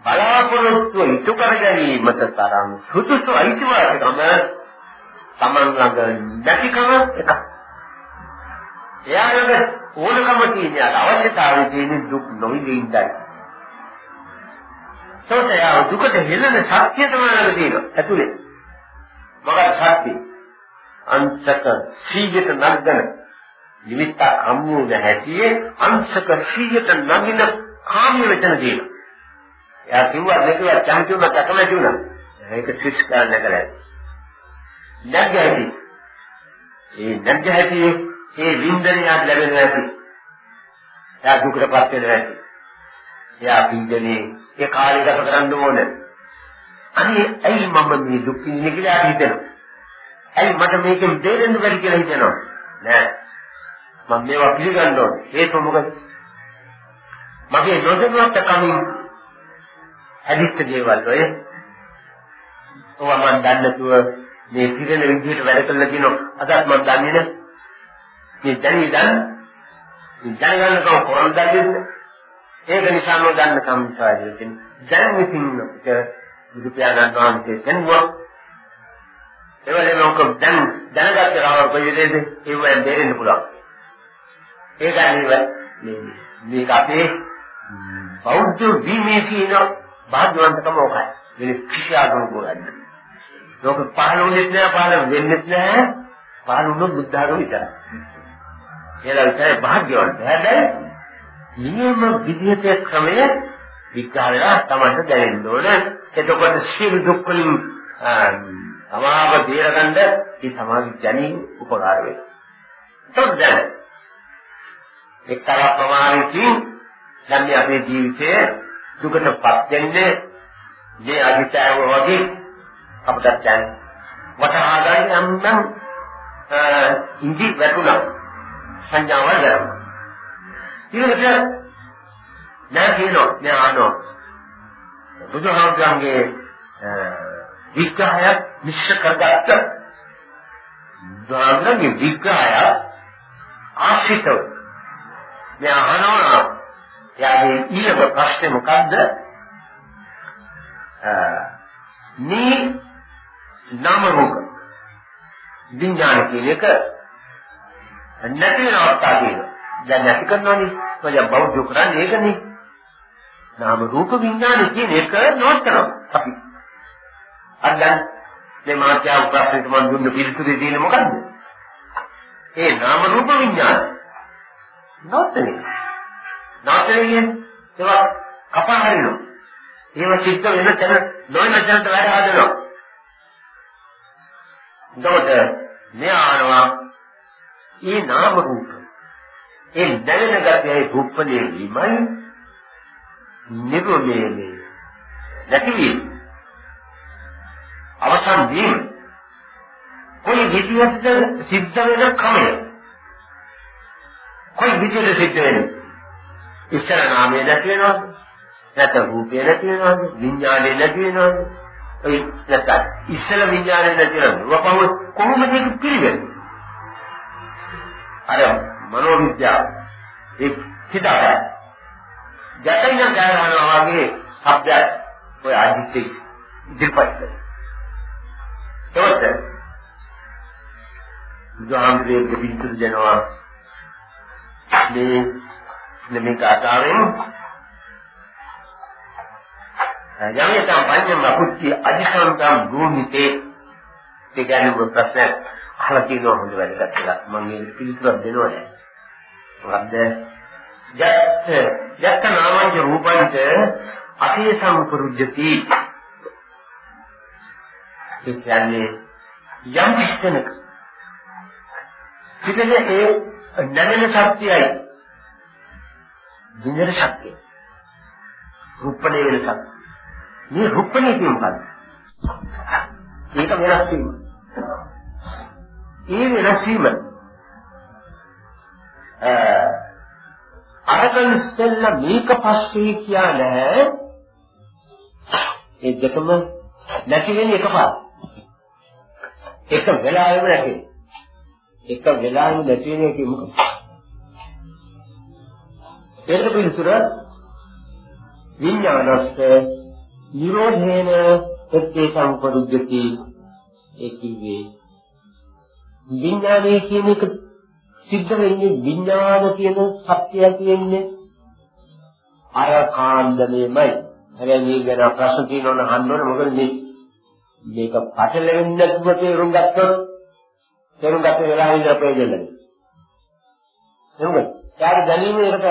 බලාපොරොත්තු ඉටු කර ගැනීමට තරම් සුදුසු අයිතිවාසිකම තමන් ළඟ නැතිකම එකක්. එයාගේ ඕනකම තියෙන අවශ්‍යතාවය තියෙන දුක් නොවිඳින්නයි. සෝතයා දුකට හෙළන ශක්තිය තමයි ළඟ තියෙනවා. ඇතුලේ. මොකක්ද ශක්තිය? අංශක සීයට නගන නිමිත්ත අම්මු නැහැටියේ අංශක සීයට නගින කාම්‍ය වචන තියෙනවා. එයා කිව්වා මේකවත් කැමති වුණා කැමති වුණා. ඒක ෆික්ස් කරන්න කරලා. නැග්ගැටි. ඒ නැග්ගැටි ඒ වින්දනයක් ලැබෙනවා ඇති. එයා දුකටපත් වෙනවා ඇති. එයා වින්දනේ ඒ කාලය ගත කරන්න ඕනේ. අනේ ඇයි මම මේ දුක් විඳින්නේ කියලා හිතෙනවා. ඇයි මට මේකෙන් දෙරෙන්න බැරි කියලා හිතෙනවා. නෑ. මම මේවා පිළිගන්න ඕනේ. හේතුව මොකද? මගේ නොදැනුවත් කමින් හැදිච්ච දේවල් ඔය. ඔවා මම දන්නේ නැතුව මේ පිරෙන විදිහට වැඩ කළා කියනවා. අදත් මම දන්නේ නැහැ. මේ දැනි දන්න මේ දැනගන්නකම කොරන් දන්නේ ඒක නිසා නෝ දන්න සම්සාරයෙන් දැන් ඉතින් බුදු පියාණන් වහන්සේ කෙනෙක් ඒවලේ මොකක් දැන් දැනගත්ත රාව කොයිදේද ඒවෙන් දෙරෙන්න පුළුවන්. ඒකයි මේ මේක අපේ බෞද්ධ වීමේ තියෙන භාග්‍යවන්තකම ඕකයි. වෙන කිසි ආගමක ගොඩන්නේ ලෝක පහළ වුණෙත් නෑ පහළ වෙන්නෙත් නෑ. පහළ වුණොත් බුද්ධ ආගම විතරයි. කියලා විතරයි භාග්‍යවන්ත. හැබැයි නියම විදිහට ක්‍රමය විකාරලා තමයි දැනෙන්න ඕන. එතකොට සියලු දුක් වලින් සමාව දේරගන්න මේ සමාධි ජනී උපකාර වේ. එතකොට දැන් එක්තරා ප්‍රමාණයකින් දැන් මේ අපේ ජීවිතයේ දුකටපත් වෙන්නේ මේ අධිචාරව වගේ අපිට දැන් වටහා ගන්න යම් නම් ඉඳි වැටුණා සංඥාවල් ගන්නවා. ඊළඟට නෑ කියනවා නෑ ආනෝ බුදුහාමුදුරන්ගේ විග්‍රහය නිශ්චය කරගත්ත බුදුහාමුදුරන්ගේ විග්‍රහය ආශ්‍රිතව මේ අහනවා යාගේ ඊළඟ ප්‍රශ්නේ මොකද්ද? මේ නාම රූප විඥාන කියන එක නැති වෙන අවස්ථා තියෙනවා. දැන් නැති කරනවනේ. ඔය බෞද්ධ කරන්නේ ඒකනේ. නාම රූප විඥාන කියන එක නෝත්තරම් අපි අද මේ මාත්‍යා ප්‍රශ්නෙට මම දුන්න පිළිතුරේ තියෙන්නේ මොකද්ද? ඒ නාම රූප විඥාන නෝත්තරේ නෝත්තරේ කියන්නේ ඒවා කපා හරිනවා. ඒවා චිත්ත වෙන තැන නොවන තැනට වැඩ හදනවා. එතකොට මේ ආනවා ඒ නාම රූප. ඒ දැනෙන ගතියයි භුක්පලේ වීමයි නිරෝධයේ නැතිවීම. අවසන් වීම. කොයි විදිහට සිද්ධ වෙන ක්‍රමය? කොයි විදිහට සිද්ධ වෙන්නේ? ඉස්සර නාමය නැති වෙනවද? නැත්නම් රූපය නැති වෙනවද? විඥානය නැති වෙනවද? ඒ නැත්නම් ඉස්සර විඥානය නැති වෙනවද? වපව කොහොමද ඒක පිළිවෙන්නේ අර මනෝවිද්‍යාව. ඒ හිතාගන්න. ගැටෙන ගානවා වගේ શબ્දයක් ඔය ආදිත්‍ය ඉදිරිපත් කරනවා. ඒවත් බුදුහාමුදුරේ පිළිතුරු දෙනවා මේ මේ කාතාවෙන් යමිතම් පඤ්ඤම කුච්චි අධිසංතම් භූමිතේ ඒ කියන්නේ ප්‍රශ්න අහලා තියෙනවා හොඳ වැඩකට කියලා මම මේ පිළිතුරක් දෙනවා නෑ මොකද්ද? යත් යත් නාමං රූපංච අතේ සම්පරුජ්ජති ඒ කියන්නේ යම් කිසිතනක පිටේ ඒ නැමෙන ශක්තියයි විඳින ශක්තිය. රුප්පණේ වෙන ශක්තිය. මේ රුප්පණේ කියන්නේ මොකක්ද? ඒක වෙනස් වීම. ඒ වෙනස් වීම අරගෙන ඉස්සෙල්ලා මේක පස්සේ කියන්නේ ඒ දෙකම නැති වෙන්නේ එකපාර. එක වෙලාවෙම නැති. එක වෙලාවෙම නැති වෙන එක මොකක්ද? ඒක පිළිතුර විඥානස්ස නිරෝධේන සත්‍ය සංපරුද්ධති ඒ කිව්වේ විඥානයේ කියන එක සිද්ධ වෙන්නේ විඥාන කියන සත්‍යය කියන්නේ අර කාන්දමේමයි. හැබැයි මේ ගැන ප්‍රශ්න තියෙනවනම් අහන්න ඕනේ මොකද මේ මේක පටලෙන්නේ නැතුව තේරුම් ගත්තොත් තේරුම් ගත්ත වෙලාවෙ ඉඳලා ප්‍රයෝජනයි. එහෙමද? යාර දැනීම එකට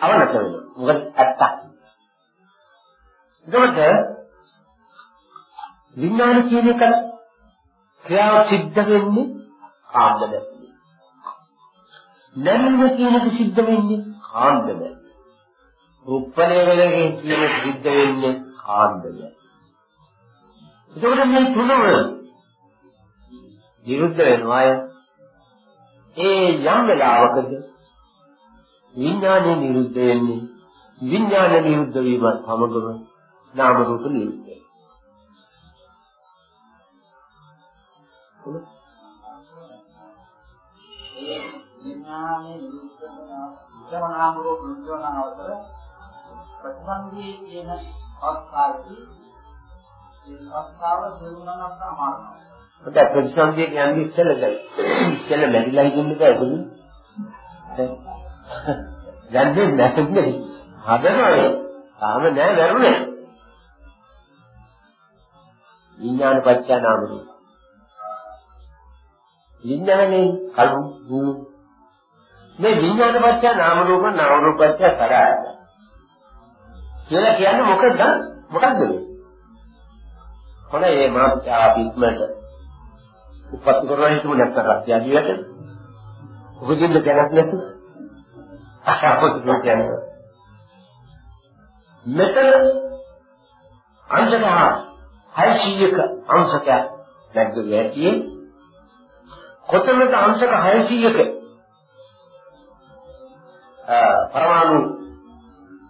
අවනත වෙනවා. මොකද ඇත්ත. එතකොට විඥාන කියන එක ක්‍රියාව සිද්ධ වෙන්නේ කාන්දම. නැමින කියන එක සිද්ධ වෙන්නේ කාන්දම. උප්පලේ වලකින් කියන සිද්ධ වෙන්නේ කාන්දම. එතකොට මේ තුනම විරුද්ධ වෙනවා අය. ඒ යම් වෙලාවකද විඥානය නිරුද්ධ වෙන්නේ විඥාන නිරුද්ධ වීම සමගම නාම රූප නිරුද්ධ වෙනවා. විඥානයේ විඥානාම රූප විඥාන අවතර ප්‍රතිසන්දියේ කියන අවස්ථාවේදී ඒ අවස්ථාව දෙවුනනම් අමාරුයි. ඔතන ප්‍රතිසන්දිය කියන්නේ ඉස්සෙල්ලා ඉස්සෙල්ලා මැරිලා ඉන්නේ බෑ දැන් දෙන්නේ නැත්නම් හදනවා තාම නෑ වැරුනේ විඥාන පත්‍ය නාම රූප විඥානේ කලු මේ විඥාන පත්‍ය නාම රූප නාම රූප පත්‍ය කරාය කියලා කියන්නේ මොකද? මොකක්ද මේ? හොඳයි මේ මාත් අපි ඉක්මනට උපත් කරලා හිටමු නැත්නම් රත්යදියට උපදින්න දැනක් නැතු අහපොත් කියන්නේ. මෙතන අංශක 600ක අංශකයක් නැද්ද යැතියේ කොතනද අංශක 600ක පරමාණු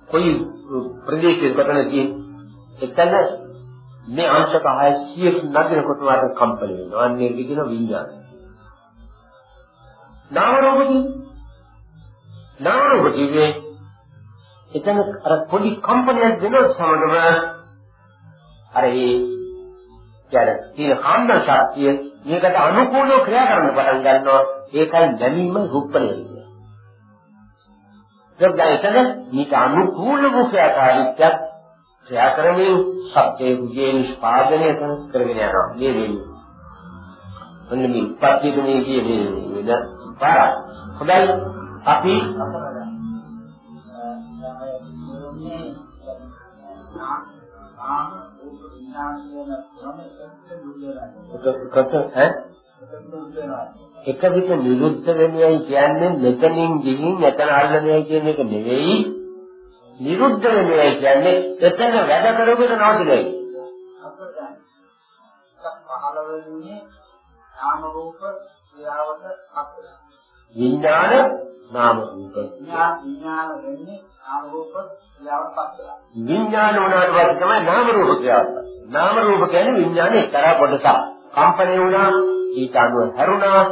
කොයි ප්‍රදේශයක කොතනද තියෙන්නේ එතන මේ අංශක 600ක් නගිනකොට වාට කම්පන වෙනවා අන්නේ කියන විඤ්ඤාණය නාම රූපදී නාම රූපදී එතන අර පොඩි කම්පනයක් දෙනවා සමගම අර ඒ කියන්නේ තියෙන කාණ්ඩ ශක්තිය මේකට අනුකූලව ක්‍රියා කරන්න පටන් ගන්නවා ඒකයි දැනීම රූපණය කියන්නේ. දැන් එතන මේක අනුකූලව ක්‍රියාකාරීත්වයක් ක්‍රියා කරමින් සත්‍යයේ විජේ නිෂ්පාදනය කරගෙන යනවා. මේ වෙන්නේ. ඔන්න මේ උපත්තික මේ කියන්නේ වෙන පාර. හොඳයි අපි කට ඈ එක විට නිරුද්ධ වෙනයයි කියන්නේ මෙතනින් ගිහින් එතන අල්ලනයයි කියන එක නෙවෙයි. නිරුද්ධ වෙනයයි කියන්නේ එතන වැඩ කරගෙන නවතිනයි පහළ වෙන්නේ නාම රූප ක්‍රියාවට අත් විඥාන නාම රූප. විඥාන වෙන්නේ නාම රූප ක්‍රියාවට පත් වෙනවා විඥාන උනාට පස්සේ තමයි නාම රූප ක්‍රියාවට නාම රූප කියන්නේ විඥානේ එක්තරා කොටසක්. කම්පණය වුණා ඊට අනුව හැරුණා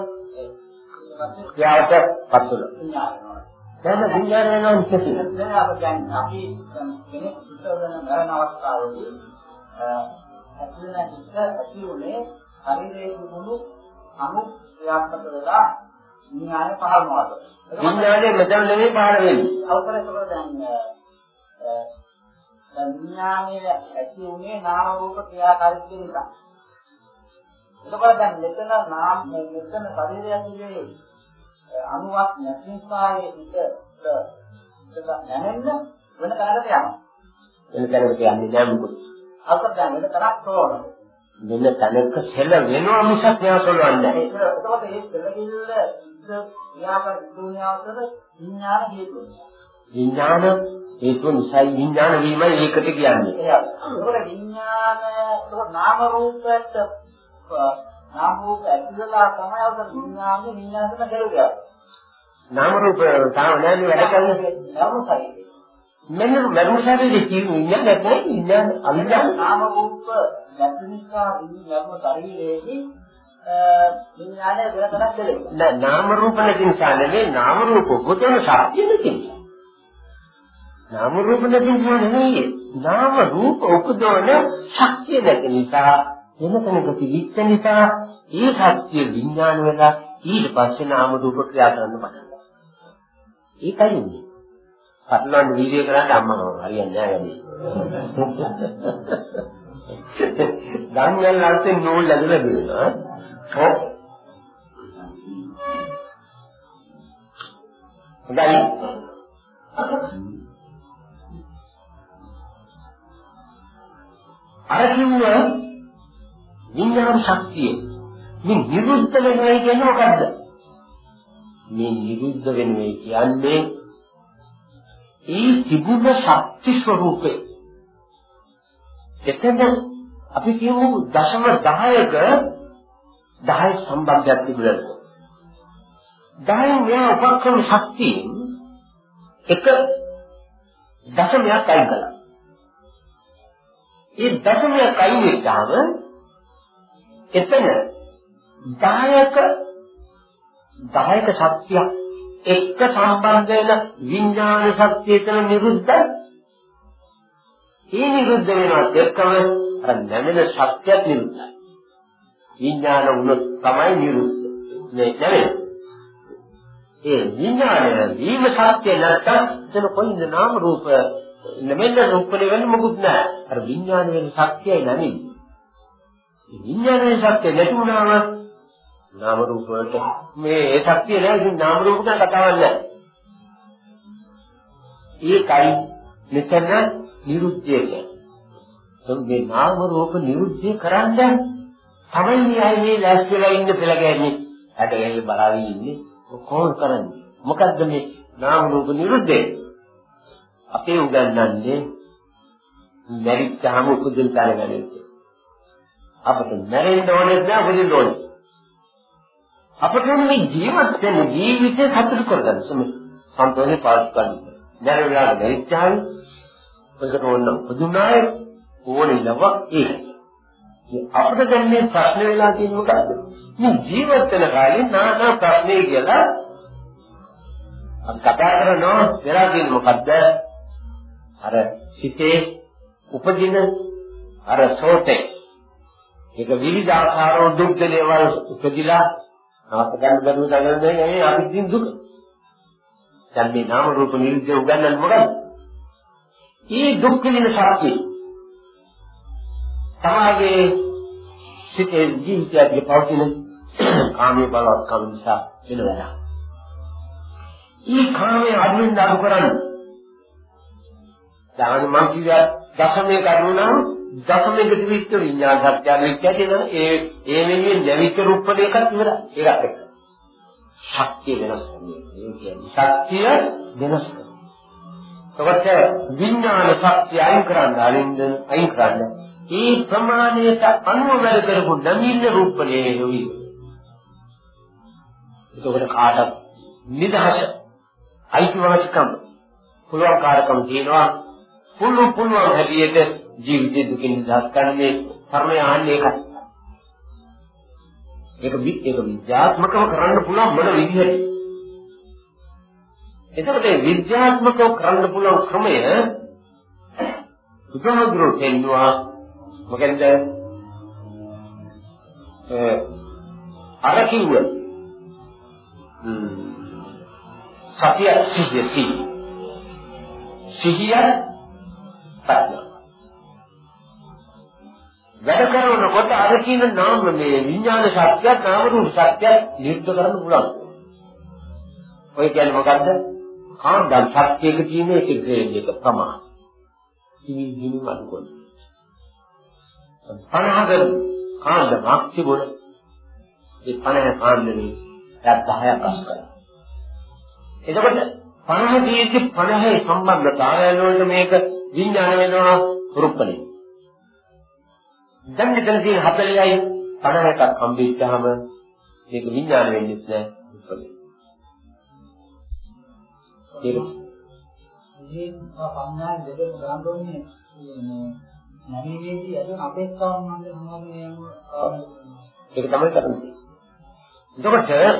ක්‍රියාවට පත් වුණා දැන් විඥානය නම් කිසි දැන් අප දැන් අපි කෙනෙක් සුත්තවන මරණ අවස්ථාවේදී ඇතුළේ හිත ඇති උනේ ශරීරයේ තිබුණු අනු ක්‍රියාත්මක වෙලා විඥානය පහළනවාද විඥානේ මෙතන නෙමෙයි පහළ වෙන්නේ අවසර කරලා දැන් දැන් විඥානයේ ඇති උනේ නාම රූප ක්‍රියාකාරීත්වය නිසා. එතකොට දැන් මෙතන නාම මෙතන ශරීරයක් ඉන්නේ අණුවක් නැති නිසා ඒ හිත නැනෙන්න වෙන තැනකට යනවා. වෙන තැනකට යන්නේ නැහැ මොකද? අල්ප දැන් වෙන තරක් තෝරන. වෙන තැනක සෙල වෙනවා මිසක් මෙයා සොල්වන්නේ. ඒක එතකොට ඒ සෙලගිල්ල ක්‍රියාකර දුන්නාවතර විඥාන හේතුව. විඥාන හේතුව නිසා විඥාන වීමයි ඒකට කියන්නේ. ඒකට විඥාන ඒක නාම රූපයට නාම රූප ඇතුළලා තමයි අවද විඥානේ විඥානකට ගැලුවා. නාම රූප සාමාන්‍යයෙන් වැඩ කරන්නේ නාම ශරීරය. මෙන්න මරුණ ශරීරයේ කියන විඥාන නැත්නම් විඥාන අවිඥාන නාම රූප නැති නිසා විඥාන ශරීරයේදී විඥානය වෙනතක් දෙලෙනවා. නෑ නාම රූප නැති නිසා නෙවෙයි නාම රූප උපදවන ශක්තිය නැති නිසා. නාම රූප නැති නිසා නෙවෙයි නාම රූප උපදවන ශක්තිය නැති නිසා වෙනතනක තිබිච්ච නිසා ඒ ශක්තිය විඥාන වෙලා ඊට පස්සේ නාම රූප ක්‍රියා කරන්න පටන් ගන්නවා. ඒකයි ඉන්නේ. පටලවන්න වීඩියෝ කරන්න අම්මම හරියන්නේ නැහැ වැඩි. ගම්වල අල්ලෙන් නෝල් ඇදලා දෙනවා. ඔව්. හොඳයි. අර කිව්ව විඥාන ශක්තිය මේ නිරුද්ධ වෙනවා කියන්නේ මොකද්ද? මේ නිරුද්ධ වෙනවා කියන්නේ ඒ තිබුණ ශක්ති ස්වરૂපේ එතන අපි කියමු දශම 10ක 10 සම්බන්ධයක් තිබුණා. 10 මෙයා උපක්‍රම ශක්තියෙන් එක දශමයක් අයින් කළා. ඒ දශමයක් අයින් වෙච්චාම එතන 10ක 10ක ශක්තියක් එක්ක සම්බන්ධ වෙන විඥාන ශක්තිය එතන නිරුද්ධයි. ඒ නිරුද්ධ වෙනවත් එක්කම අර නැමෙන ශක්තියත් නිරුද්ධයි. විඥාන වුණොත් තමයි නිරුද්ධ. මේ නැමෙන. ඒ විඥානය වීම සත්‍ය නැත්තම් එතන කොයින්ද නාම රූප නැමෙන්න රූපනේ වෙන්නේ මොකුත් නැහැ. අර විඥාන වෙන ශක්තියයි නැමෙන්නේ. ඒ විඥාන වෙන ශක්තිය නැති වුණාම නාම රූප වලට මේ ඒ ශක්තිය නැහැ ඉතින් නාම රූප ගැන කතාවක් නැහැ. ඒකයි මෙතන නිරුද්ධය කියන්නේ. මේ නාම රූප නිරුද්ධය කරන්න තමයි මේ මේ ලැස්තිලා ඉන්න පෙළ ගැන්නේ. ඇටගැහි බලාගෙන ඉන්නේ කොහොම කරන්නේ? මොකද්ද මේ නාම රූප නිරුද්ධය? අපේ උගන්වන්නේ මැරිච්චාම උපදින තරගනේ. අපිට මැරෙන්න ඕනේ නැහැ උපදින්න ඕනේ. අපිට මේ ජීවත් වෙන ජීවිතේ සතුට කරගන්න සම්පූර්ණ පාස් ගන්න. දැන් වෙලාවට මැරිච්චාම ඒකට ඕන උපදුනාය ඕනේ නව ඒක. අපිට දැන් මේ ප්‍රශ්න වෙලා තියෙන්නේ මොකද්ද? මේ ජීවත් වෙන කාලේ නානා ප්‍රශ්නේ කියලා අපි කතා කරනවා වෙලා තියෙන්නේ මොකද්ද? අර සිතේ උපදින අර සෝතේ ඒක විවිධ ආකාරව දුක් දේවල් උපදිලා නාප ගන්න බැරුව දඟලන්නේ නෙවෙයි අපි දින් දුක. දැන් මේ නාම රූප නිරුද්ධ උගන්වන්නේ මොකද්ද? ඊ දුක් විඳින ශක්තිය. තමාගේ සිතේ ජීවිතයේ පවතින කාමයේ බලවත්කම නිසා වෙනවා. ඊ කාමයේ අදින්න අඩු කරන්නේ. දැන් මම කියුවා දශමයේ කරුණාව දශමයක තිබිච්ච විඥාන සත්‍යය විච්ඡේදන ඒ ඒ වෙනුවෙන් දැවිච්ච රූපද එකක් ඉවරයි. ඒකත් එක්ක. ශක්තිය වෙනස් කරන්නේ. ඒ කියන්නේ ශක්තිය වෙනස් කරනවා. ඒකට විඥාන ශක්තිය අයින් කරන්න අරින්ද අයින් කරන්න. ඒ ප්‍රමාණයට අනුව වැඩ කරපු නමින්න රූපනේ යොවි. ඒකට කාටත් නිදහස අයිතිවාසිකම් පුළුවන් කාර්යකම් තියෙනවා. පුළු පුළුවන් හැටියට ජීවිතේ දුකින් නිදහස් කරන්නේ කර්මය ආන්නේ ඒකයි. ඒක ඒක විද්‍යාත්මකව කරන්න පුළුවන් මොන විදිහට? එතකොට විද්‍යාත්මකව කරන්න පුළුවන් ක්‍රමය බුදුහාමුදුරුවෝ කියනවා මොකෙන්ද? අර කිව්ව සතිය සිහිය සිහිය වැඩ කරනකොට අර කියන නාම මේ විඥාන සත්‍යයක් නාම රූප සත්‍යයක් නිරුද්ධ කරන්න පුළුවන්. ඔය කියන්නේ මොකද්ද? කාණ්ඩම් සත්‍යයක තියෙන එක ග්‍රේඩ් එක ප්‍රමාණ. ඉනි දිනු අනුකොල. 50ක කාණ්ඩමක් තිබුණා. ඒ 50 කාණ්ඩනේ එයා 10ක් අස් කරා. එතකොට 50 දීති 50 සම්බන්ධතාවයන් වලට මේක විඥාන වෙනවා රුප්පණේ. දැන් මෙතන තියෙන 40යි 50කට හම්බෙච්චාම මේක විඥාන වෙන්නේ නැහැ රුප්පණේ. ඒක මේ සංඥා දෙකම ගන්න ඕනේ නැමීමේදී අද අපේක්ෂාවන් මන්ද මොනවද මේ ඒක තමයි කරන්නේ. එතකොට ඒ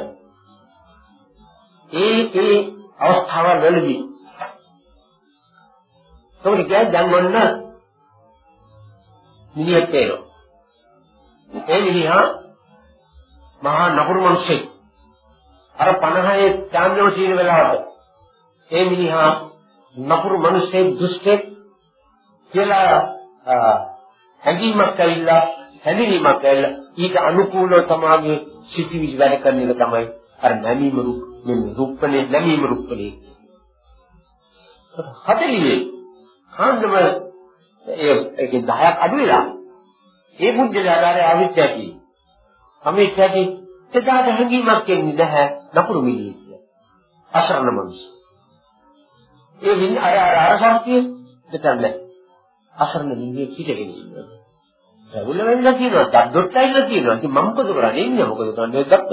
ඒ අවස්ථාවල් වලදී ඒකට කියන්නේ දැන් මොන්න මිනිහෙක් තේරෙනවා. ඒ මිනිහා මහා නපුරු මිනිහෙක්. අර 50 චාන්දෝ සීන වෙලාවට ඒ මිනිහා නපුරු මිනිහෙක් දුෂ්ටෙක් කියලා හැඟීමක් ඇවිල්ලා හැඳිනීමක් ඇවිල්ලා ඊට අනුකූලව තමයි සිටිවිලි වැඩ කරන එක තමයි අර නැමීම රූප මෙන්න රූපනේ නැමීම රූපනේ 40 කාන්දම ඒ ඒකේ 10ක් අඩු වෙලා. ඒ බුද්ධලාදාරය අවිද්‍යාවකි අමිත්‍යාවකි එදාට හැඟීමක් එන්නේ නැහැ නපුරු මිනිහිය අසරණ මිනිස්සු. ඒ වින් අර අර අර සත්‍ය දෙතන අසරණ මිනිහෙක් හිටගෙන ඉන්නවා. රැවුල වෙන්න කියනවා දඩොට්ට ඇවිල්ලා කියනවා ඉතින් මම මොකද කරන්නේ? ඉන්නේ මොකද කරන්නේ? දැක්කද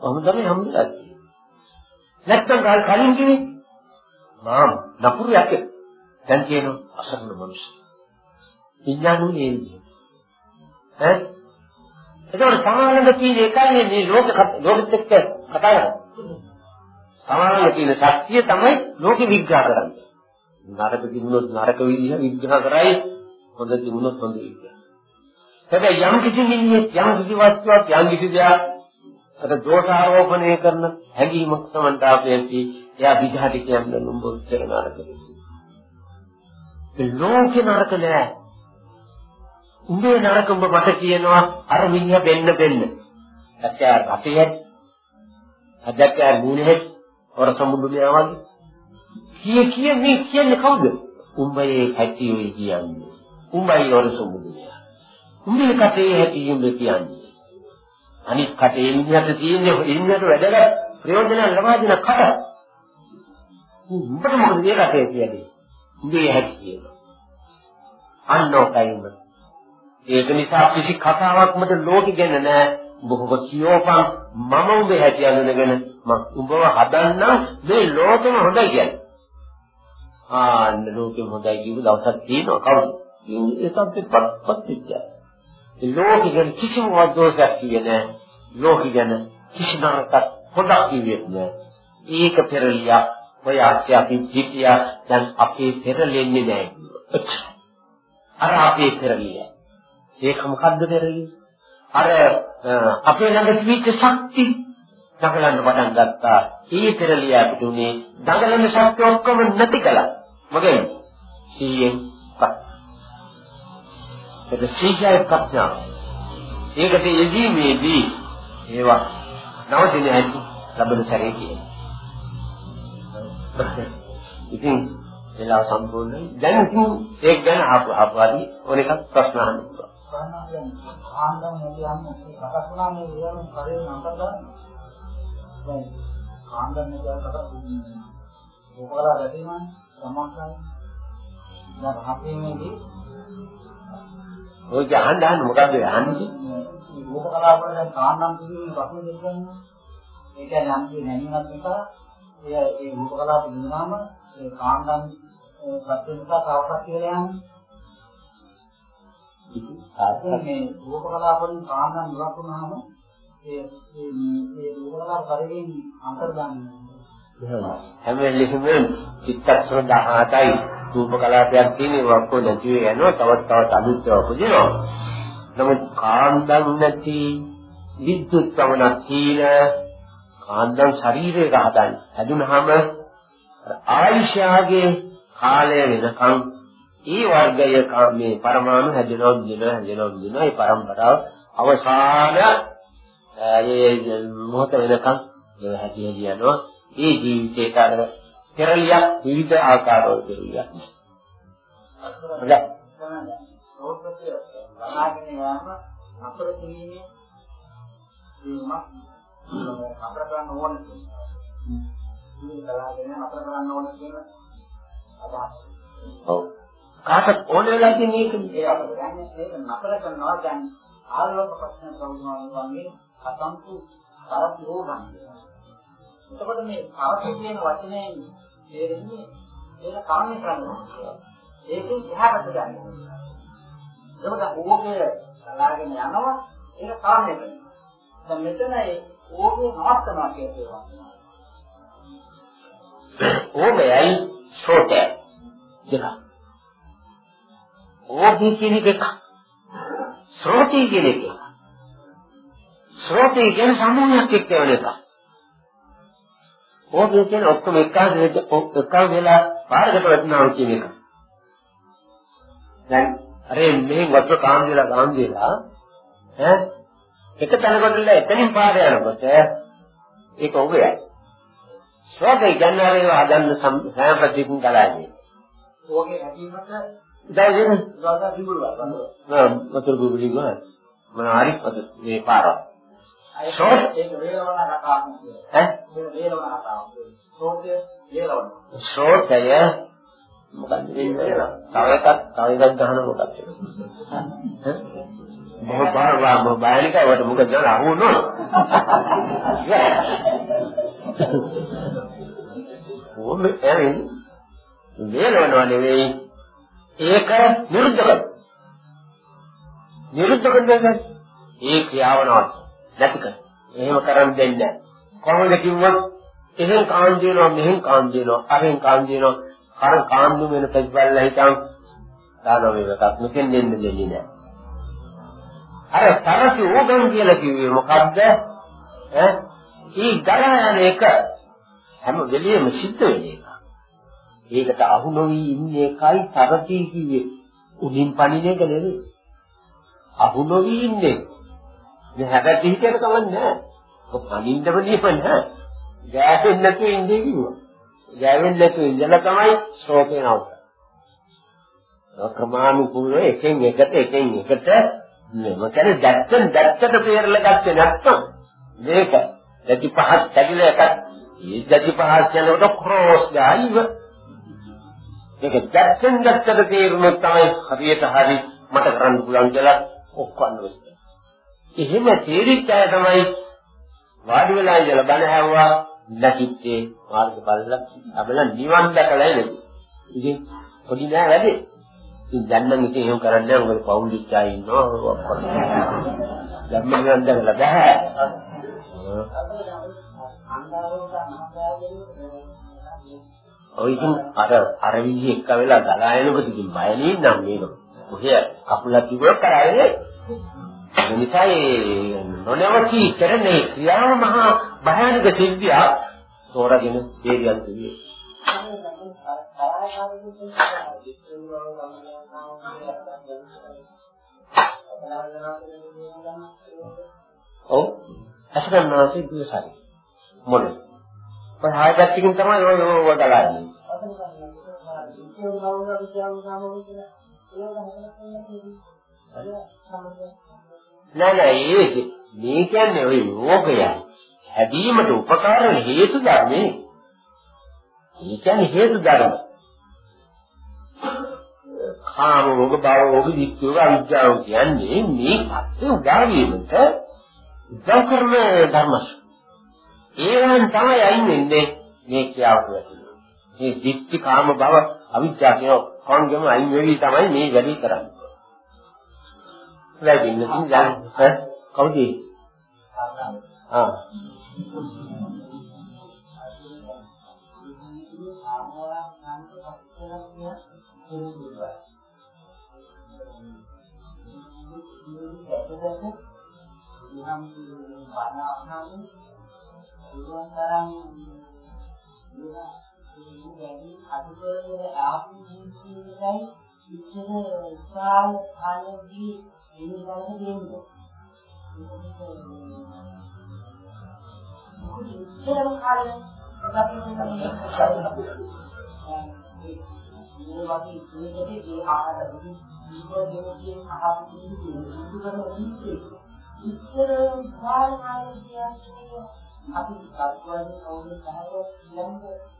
ඔහොම තමයි හම්බුලා නැත්තම් කලින් කිව්වේ මාම් නපුරු යකේ දැන් කියනවා අසරණ මනුස්සය. විඥානුනේ ඒ විදිහට. ඈ? ඒකවල සමානව තියෙන එකයි මේ ලෝක ලෝකෙත් එක්ක කතා කරන්නේ. සමානව තියෙන ශක්තිය තමයි ලෝකෙ විග්‍රහ කරන්නේ. නරක තිබුණොත් නරක විදිහ විග්‍රහ කරයි හොඳ තිබුණොත් හොඳ විදිහ. හැබැයි යම් කිසි මිනිහෙක් යම් කිසි වස්තුවක් යම් කිසි දෙයක් අර දෝෂාරෝපණය කරන හැඟීමක් සමන්ට ආපේති එයා විඝාට කියන්නේ නුඹ උත්තර නරක දෙයක්. ලෝකේ නරක නෑ. උඹේ නරක උඹ මට කියනවා අර මිනිහා බෙන්න බෙන්න. ඇත්තට රටේ අදට මුනේ ඔර සමුදුනේ වගේ. කිය කිය මේ කියන්නේ කවුද? උඹේ ඇති වෙයි කියන්නේ. උඹයි ඔර සමුදුනේ. උඹේ කටේ ඇති උඹ කියන්නේ. අනිත් කටේ මිනිහට තියෙන්නේ ඉන්නට වැඩගත් ප්‍රයෝජන ලබා දෙන කට. උඹට මොකද මේ කටේ කියන්නේ? උඹේ හැටි කියනවා. අන්නෝකයිම. ඒක නිසා කිසි කතාවක් මට ලෝකෙ ගැන නෑ. බොහොම කියෝපන් මම උඹේ හැටි අඳුනගෙන මම උඹව හදන්නම් මේ ලෝකෙම හොඳයි කියන්නේ. ආන්න ලෝකෙම හොඳයි කියපු දවසක් තියෙනවා කවුද? ඒකත් එක්කපත් විද්‍යාව. ඒ ලෝකෙ ගැන කිසිම වදෝසක් කියේ නෑ. ලෝකෙ ගැන කිසිම නරකක් හොඳක් කිව්වෙත් නෑ. ඒක පෙරලියක් ඔය ආශ්‍ය අපි හිතියා දැන් අපේ පෙරලෙන්නේ නැහැ අර අපේ පෙරලිය. ඒක මොකද්ද පෙරලිය? අර අපේ ළඟ තිබිච්ච ශක්ති දඟලන්න පටන් ගත්තා. ඒ පෙරලිය අපිට උනේ දඟලන ශක්තිය ඔක්කොම නැති කළා. මොකද? සීයෙන් පත්. ඒක සීජය ප්‍රඥාව. ඒකට යෙදීමේදී ඒවා නවතින හැටි ලැබෙන සැරේ කියන්නේ. ඉතින් වෙලාව සම්පූර්ණයි. දැන් ඉතින් ඒක ගැන ආපු ආපුවාදී ඕන එකක් ප්‍රශ්න අහන්න පුළුවන්. ආන්දම් කියන්නේ කතා කරනවා මේ වියන් කරේ නතර ගන්න. දැන් ආන්දම් කියන කතා ඕකලා රැඳීමන් සමාන්තරයි. දැන් රහතේමේදී ඔය අහන්න අහන්න මොකද්ද අහන්නේ? රූප කලාපවල දැන් කාණ්ඩම් කියන්නේ වශයෙන් දෙන්නේ. ඒ කියන්නේ නම් කියන්නේ නැණිමත් නිසා ඒ ඒ රූප කලාප දිනනම ඒ කාණ්ඩම් සත්‍ය නිසා තවපත් කියලා යන්නේ. මේ රූප කලාප වලින් කාණ්ඩම් ඉවත් වුණාම ඒ ඒ රූප කලාප පරිවෙන් අන්තර්ගාමී හැම වෙලෙම චිත්තක්ෂණ 18යි රූප කලාපයක් තියෙනවා ඔක්කොම නැති වෙ යනවා. තවත් තවත් අලුත් ඒවා පුදිනවා. නමුත් කාන්දම් නැති විද්‍යුත් පවණක් තියෙන කාන්දම් ශරීරයක හදන්නේ හැදුනහම ආයිෂාගේ කාලය වෙනකන් ඒ වර්ගය මේ පරමාණු හැදෙනවා දිනවා හැදෙනවා දිනවා ඒ પરම්පරාව අවසාන ඒ මොහොත වෙනකන් ඒ හැටි කියනවා ඒ ජීවිතේට අර පෙරලියක් විවිධ ආකාරවල පෙරලියක් හොඳයි. සෝත්‍රය බලාගෙන යාම නතර කිරීමේ වීමක් නතර කරන්න ඕන කියලා. මේ කලාගෙන නතර කරන්න ඕන කියන අදහස. ඔව්. කාටත් ඕන වෙලා තියෙන එක ඒ අපිට කියන්නේ ඒක නතර කරනවා දැන් ආලෝක ප්‍රශ්න ප්‍රවුනවා වගේ අසම්පු කරපියෝ ගන්න. එතකොට මේ කරපිය කියන වචනේ තේරෙන්නේ ඒක කාමී කරනවා. ඒකෙන් එහාට ගන්න. එතකොට ඕකේ කලාගෙන යනවා ඒක කාමයේ වෙනවා. දැන් මෙතන ඒ ඕකේ නවත්තනවා කියන ඒවා. ඕමයයි ශ්‍රෝතය දෙක. ඕකේ කියන එක ශ්‍රෝතී කියන එක. ශ්‍රෝතී කියන සමූහයක් එක්ක වෙන එක. ඕකේ කියන ඔක්කොම එක්කාසෙට එක්කව වෙලා පාරකට වැටෙනවා කියන එක. දැන් අර මෙහෙන් වතුර කාම් වෙලා කාම් වෙලා ඈ එක තැනකට එතනින් පාර යනකොට ඒක ඔබයයි. ශ්‍රෝතේ ගන්නාරේ හදන්න සෑම ප්‍රතිකින් කලාවේ. ඕකේ හැදීමට දැන් ගාදා තිබුණා. නෑ වතුර බුබුලි ගන්න. මොන හරි වතුර මේ පාර. ෂෝට් ඒක වේලවන කතාවක් නේ. ඈ ඒක වේලවන කතාවක්. ෂෝට් වේලවන. ශ්‍රෝතය මොකක්ද වෙන්නේ? තව එකක් තව එකක් ගන්න මොකක්ද? බොහෝ බාරවා මොබයිල් එකකට මොකද දාලා අහුනොත්. ඕනේ එරින් වේලවනව නෙවෙයි ඒක නිරුද්ධ කර. නිරුද්ධ කරන්නේ ඒ ක්‍රියාවනවත් නැති කර. එහෙම කරන් දෙන්නේ නැහැ. කොහොමද කිව්වොත් එහෙන් කාන් දිනනවා මෙහෙන් කාන් දිනනවා අහෙන් කාන් දිනනවා කර කාන්දු වෙන ප්‍රතිපල්ලා හිතන් දානවා මේකත් මෙතෙන් දෙන්න දෙන්නේ නැහැ. අර තරසි ඕගන් කියලා කිව්වේ මොකද්ද? ඈ ඊ ගලා යන එක හැම වෙලෙම සිද්ධ වෙන එක. ඒකට අහු නොවි ඉන්නේ එකයි තරසි කිව්වේ. උඩින් පණින එක නෙවෙයි. අහු නොවි ඉන්නේ. මේ හැබැයි හිතේට කවන්නේ නැහැ. ඔක පණින්නම නියම නැහැ. ගෑවෙන්නේ නැතුව ඉන්නේ කිව්වා. ගෑවෙන්නේ නැතුව ඉඳලා තමයි ශෝකේ නවත්තන්නේ. ක්‍රමානුකූලව එකෙන් එකට එකෙන් එකට මෙම කියන්නේ දැක්කන් දැක්කට පෙරලා ගත්තේ නැත්තම් මේක දැටි පහක් කැඩිලා එකක් ඒ දැටි පහක් යනකොට ක්‍රෝස් ගායිව මේක දැක්කන් දැක්කට තේරුනොත් තමයි හරියට හරි මට කරන්න පුළුවන් කියලා ඔක්කොන්න වෙන්නේ. එහෙම තේරිච්ච අය තමයි වාඩි වෙලා ඉඳලා බණ හැවුවා නැතිත්තේ මාර්ග බලලා අපල නිවන් දැකලා නේද. ඉතින් පොඩි නෑ වැඩි. ඉතින් දැන් නම් ඉතින් එහෙම කරන්නේ නැහැ මොකද පවුල් ඉච්චා ඉන්නවා ඔක්කොම. දැන් මම නිවන් දැකලා බෑ. ඔය ඉතින් අර අර විදිහ එක්ක වෙලා ගලා එනකොට ඉතින් බය නෙන්නම් මේක. කොහේ කකුලක් තිබුණා කරන්නේ. ඒ නිසා ඒ නොනවති කරන්නේ ක්‍රියාව මහා භයානක සිද්ධියක් තෝරාගෙන දේවියන් කිව්වේ. ඔව් අසකන්නාසේ දුසාරි මොන ඔය හය පැත්තකින් තමයි ඔය ඔය ගලාන්නේ නෑ නෑ ඒක මේ කියන්නේ ඔය යෝගය හැදීමට උපකාර හේතු ධර්මේ. ඒ කියන්නේ හේතු ධර්ම. කාම රෝග, භව රෝග, විච්ඡ රෝග, අවිජ්ජාව කියන්නේ මේ පස්සේ උදා වීමට උදව් කරන ධර්මස්. ඒවෙන් තමයි අයින් වෙන්නේ මේ කියාවට වැටෙන්නේ. මේ විච්ඡ කාම භව අවිජ්ජා කියන කොංගෙම අයින් වෙවි තමයි මේ වැඩි කරන්නේ. වැඩින්න දැන් කවුද? ආ නම් බණ අහන්නේ පුළුවන් තරම් මේවා වැඩි අදුකරේ ආපු ජීවිතයයි ඉච්ඡන උසාල කාලෙදී එන්නේ ගන්න දෙන්නේ. මොකද ඉච්ඡන කාලේ මේ වගේ මේකදී ඒ ආහාර දුක ජීවෝදයේ අහස් කිසිදු කරන ජීවිතේ ඉස්සර භාවනාවේ කියන්නේ අපි සත්වයන් කවුරුත් සහය කියන්නේ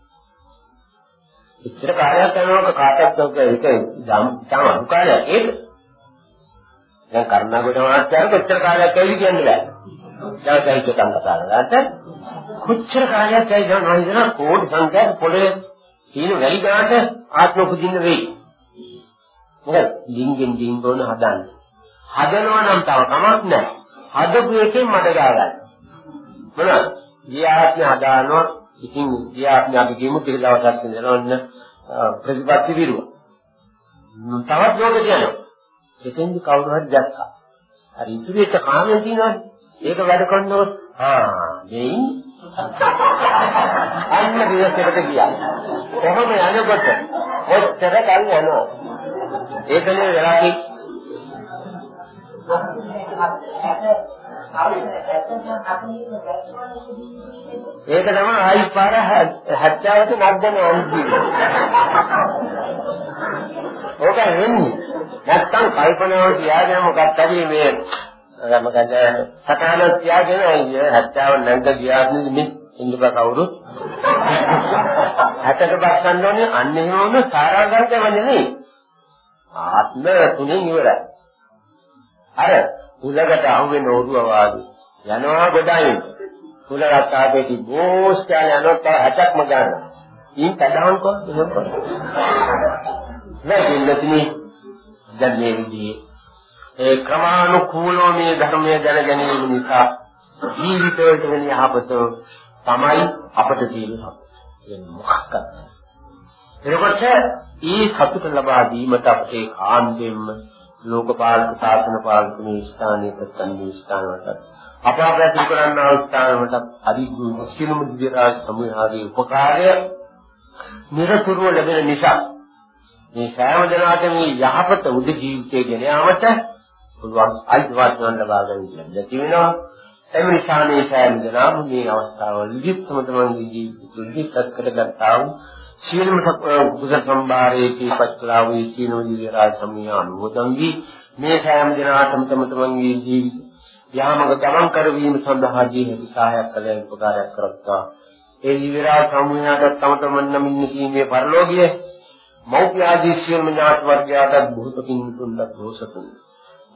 ඉතර කාර්යයක් කරනකොට කාටත් ඔක ඒක තම අනුකාරයක් ඒක. දැන් කර්ණාගොඩ මාත්‍යාර කොච්චර කාර්යයක් ඇවිත් කියන්න බෑ. දැන් කයික කම් කතා කරලාට කොච්චර කාර්යයක් ඇයි දැන් හිතන කෝටි සංඛ්‍යාත පොළේ තියෙන වැලි ගානට ආත්ම උපදින්න වෙයි. මොකද ඩිංගෙන් ඩිංගෝන හදන්නේ. හදනවා නම් තව කමක් නැහැ. හදපු එකෙන් මට ගාගන්න. මොනවද? ගියාත්ම හදානවා ඉතින් ගියාත්ම අපි කියමු ටික දවසක් ඉඳලා ඔන්න ප්‍රතිපත්ති විරුව. තවත් ලෝක කියනවා. එතෙන්දි කවුරු හරි දැක්කා. හරි ඉතුරු එක කාමෙන් තියෙනවනේ. ඒක වැඩ කරනකොට ආ දෙයින් [LAUGHS] අන්න දිවසකට ගියා. කොහොම යනකොට ඔච්චර කල් යනවා. ඒකනේ වෙලාවේ ඒක තමයි ආයි පාර හැත්තාවත නැද්දම අන්තිමේ. ඕක නෙමෙයි. නැත්තම් කල්පනාව කියාගෙන මොකක්ද මේ මොකද සතහන තියාගෙන අය හැත්තාව නැද්ද කියාගෙන මේ ඉන්නක කවුරුත් හැතට බස්සන්න ඕනේ අන්න එහෙම වුණ සාරාංශයක් නෙමෙයි. ආත්ම තුنين ඉවරයි. අර උලකට අහුවෙන ඔරුව වාගේ යනවා ගොඩයින් උලකට ආපේටි බෝස් කියන යනකොට 60ක්ම ගන්නවා. ඊන් පදහන් කොහොමද එහෙම කරන්නේ? නැගින්නතිනි දැන් මේ විදිහේ ඒ ක්‍රමානුකූලව මේ ධර්මය දැන ගැනීම නිසා ජීවිතවලට වෙන යහපත තමයි අපට තියෙන සතුට. වෙන මොකක්ද? එතකොට ඒ සතුට ලබා දීමට අපේ කාන්දෙන්න ලෝකපාලක ශාසන පාලක මේ ස්ථානයේ ප්‍රත්‍යන්‍ය ස්ථානවලට. අපාපැති කරන්නා ස්ථානවලට අදිගු මුස්ලිම් දිවිරාජ සමූහයේ උපකාරය නිරතුරුව ලැබෙන නිසා මේ සෑම දිනකටම මේ යහපත උද ජීවිතය ගෙන යාමට පුළුවන් අයිතිවාසිකම් ලබා ගන්න ලැබි වෙනවා. එම නිසා මේ සෑම දිනම මේ අවස්ථාවවලදී තම තමන්ගේ ජීවිතවලදී සත්කර ගන්නා වූ සියලුම කුසල සම්භාරයේ කීපත්ලා වූ සීනෝ දිවිරාජ සම්මිය අනුමෝදන් වී මේ සෑම දිනාටම තම තමන්ගේ ජීවිත යාමක ගමන් කරවීම සඳහා ජීවිත සහායක් කළ උපකාරයක් කරත්තා ඒ දිවිරාජ සම්මියට තම තමන් නමින් කීමේ පරලෝකීය මෞපිය ආදී සියලුම ඥාති වර්ගයාට බුදුපකින් තුන්දක් දෝෂතුන්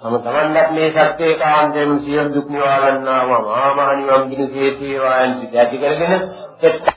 තම තමන්වත් මේ සත්‍යයේ කාන්තෙන් සියලු දුක් නිවා ගන්නවා මාමහණි වම් දින හේතේවායන් සිට ඇති කරගෙන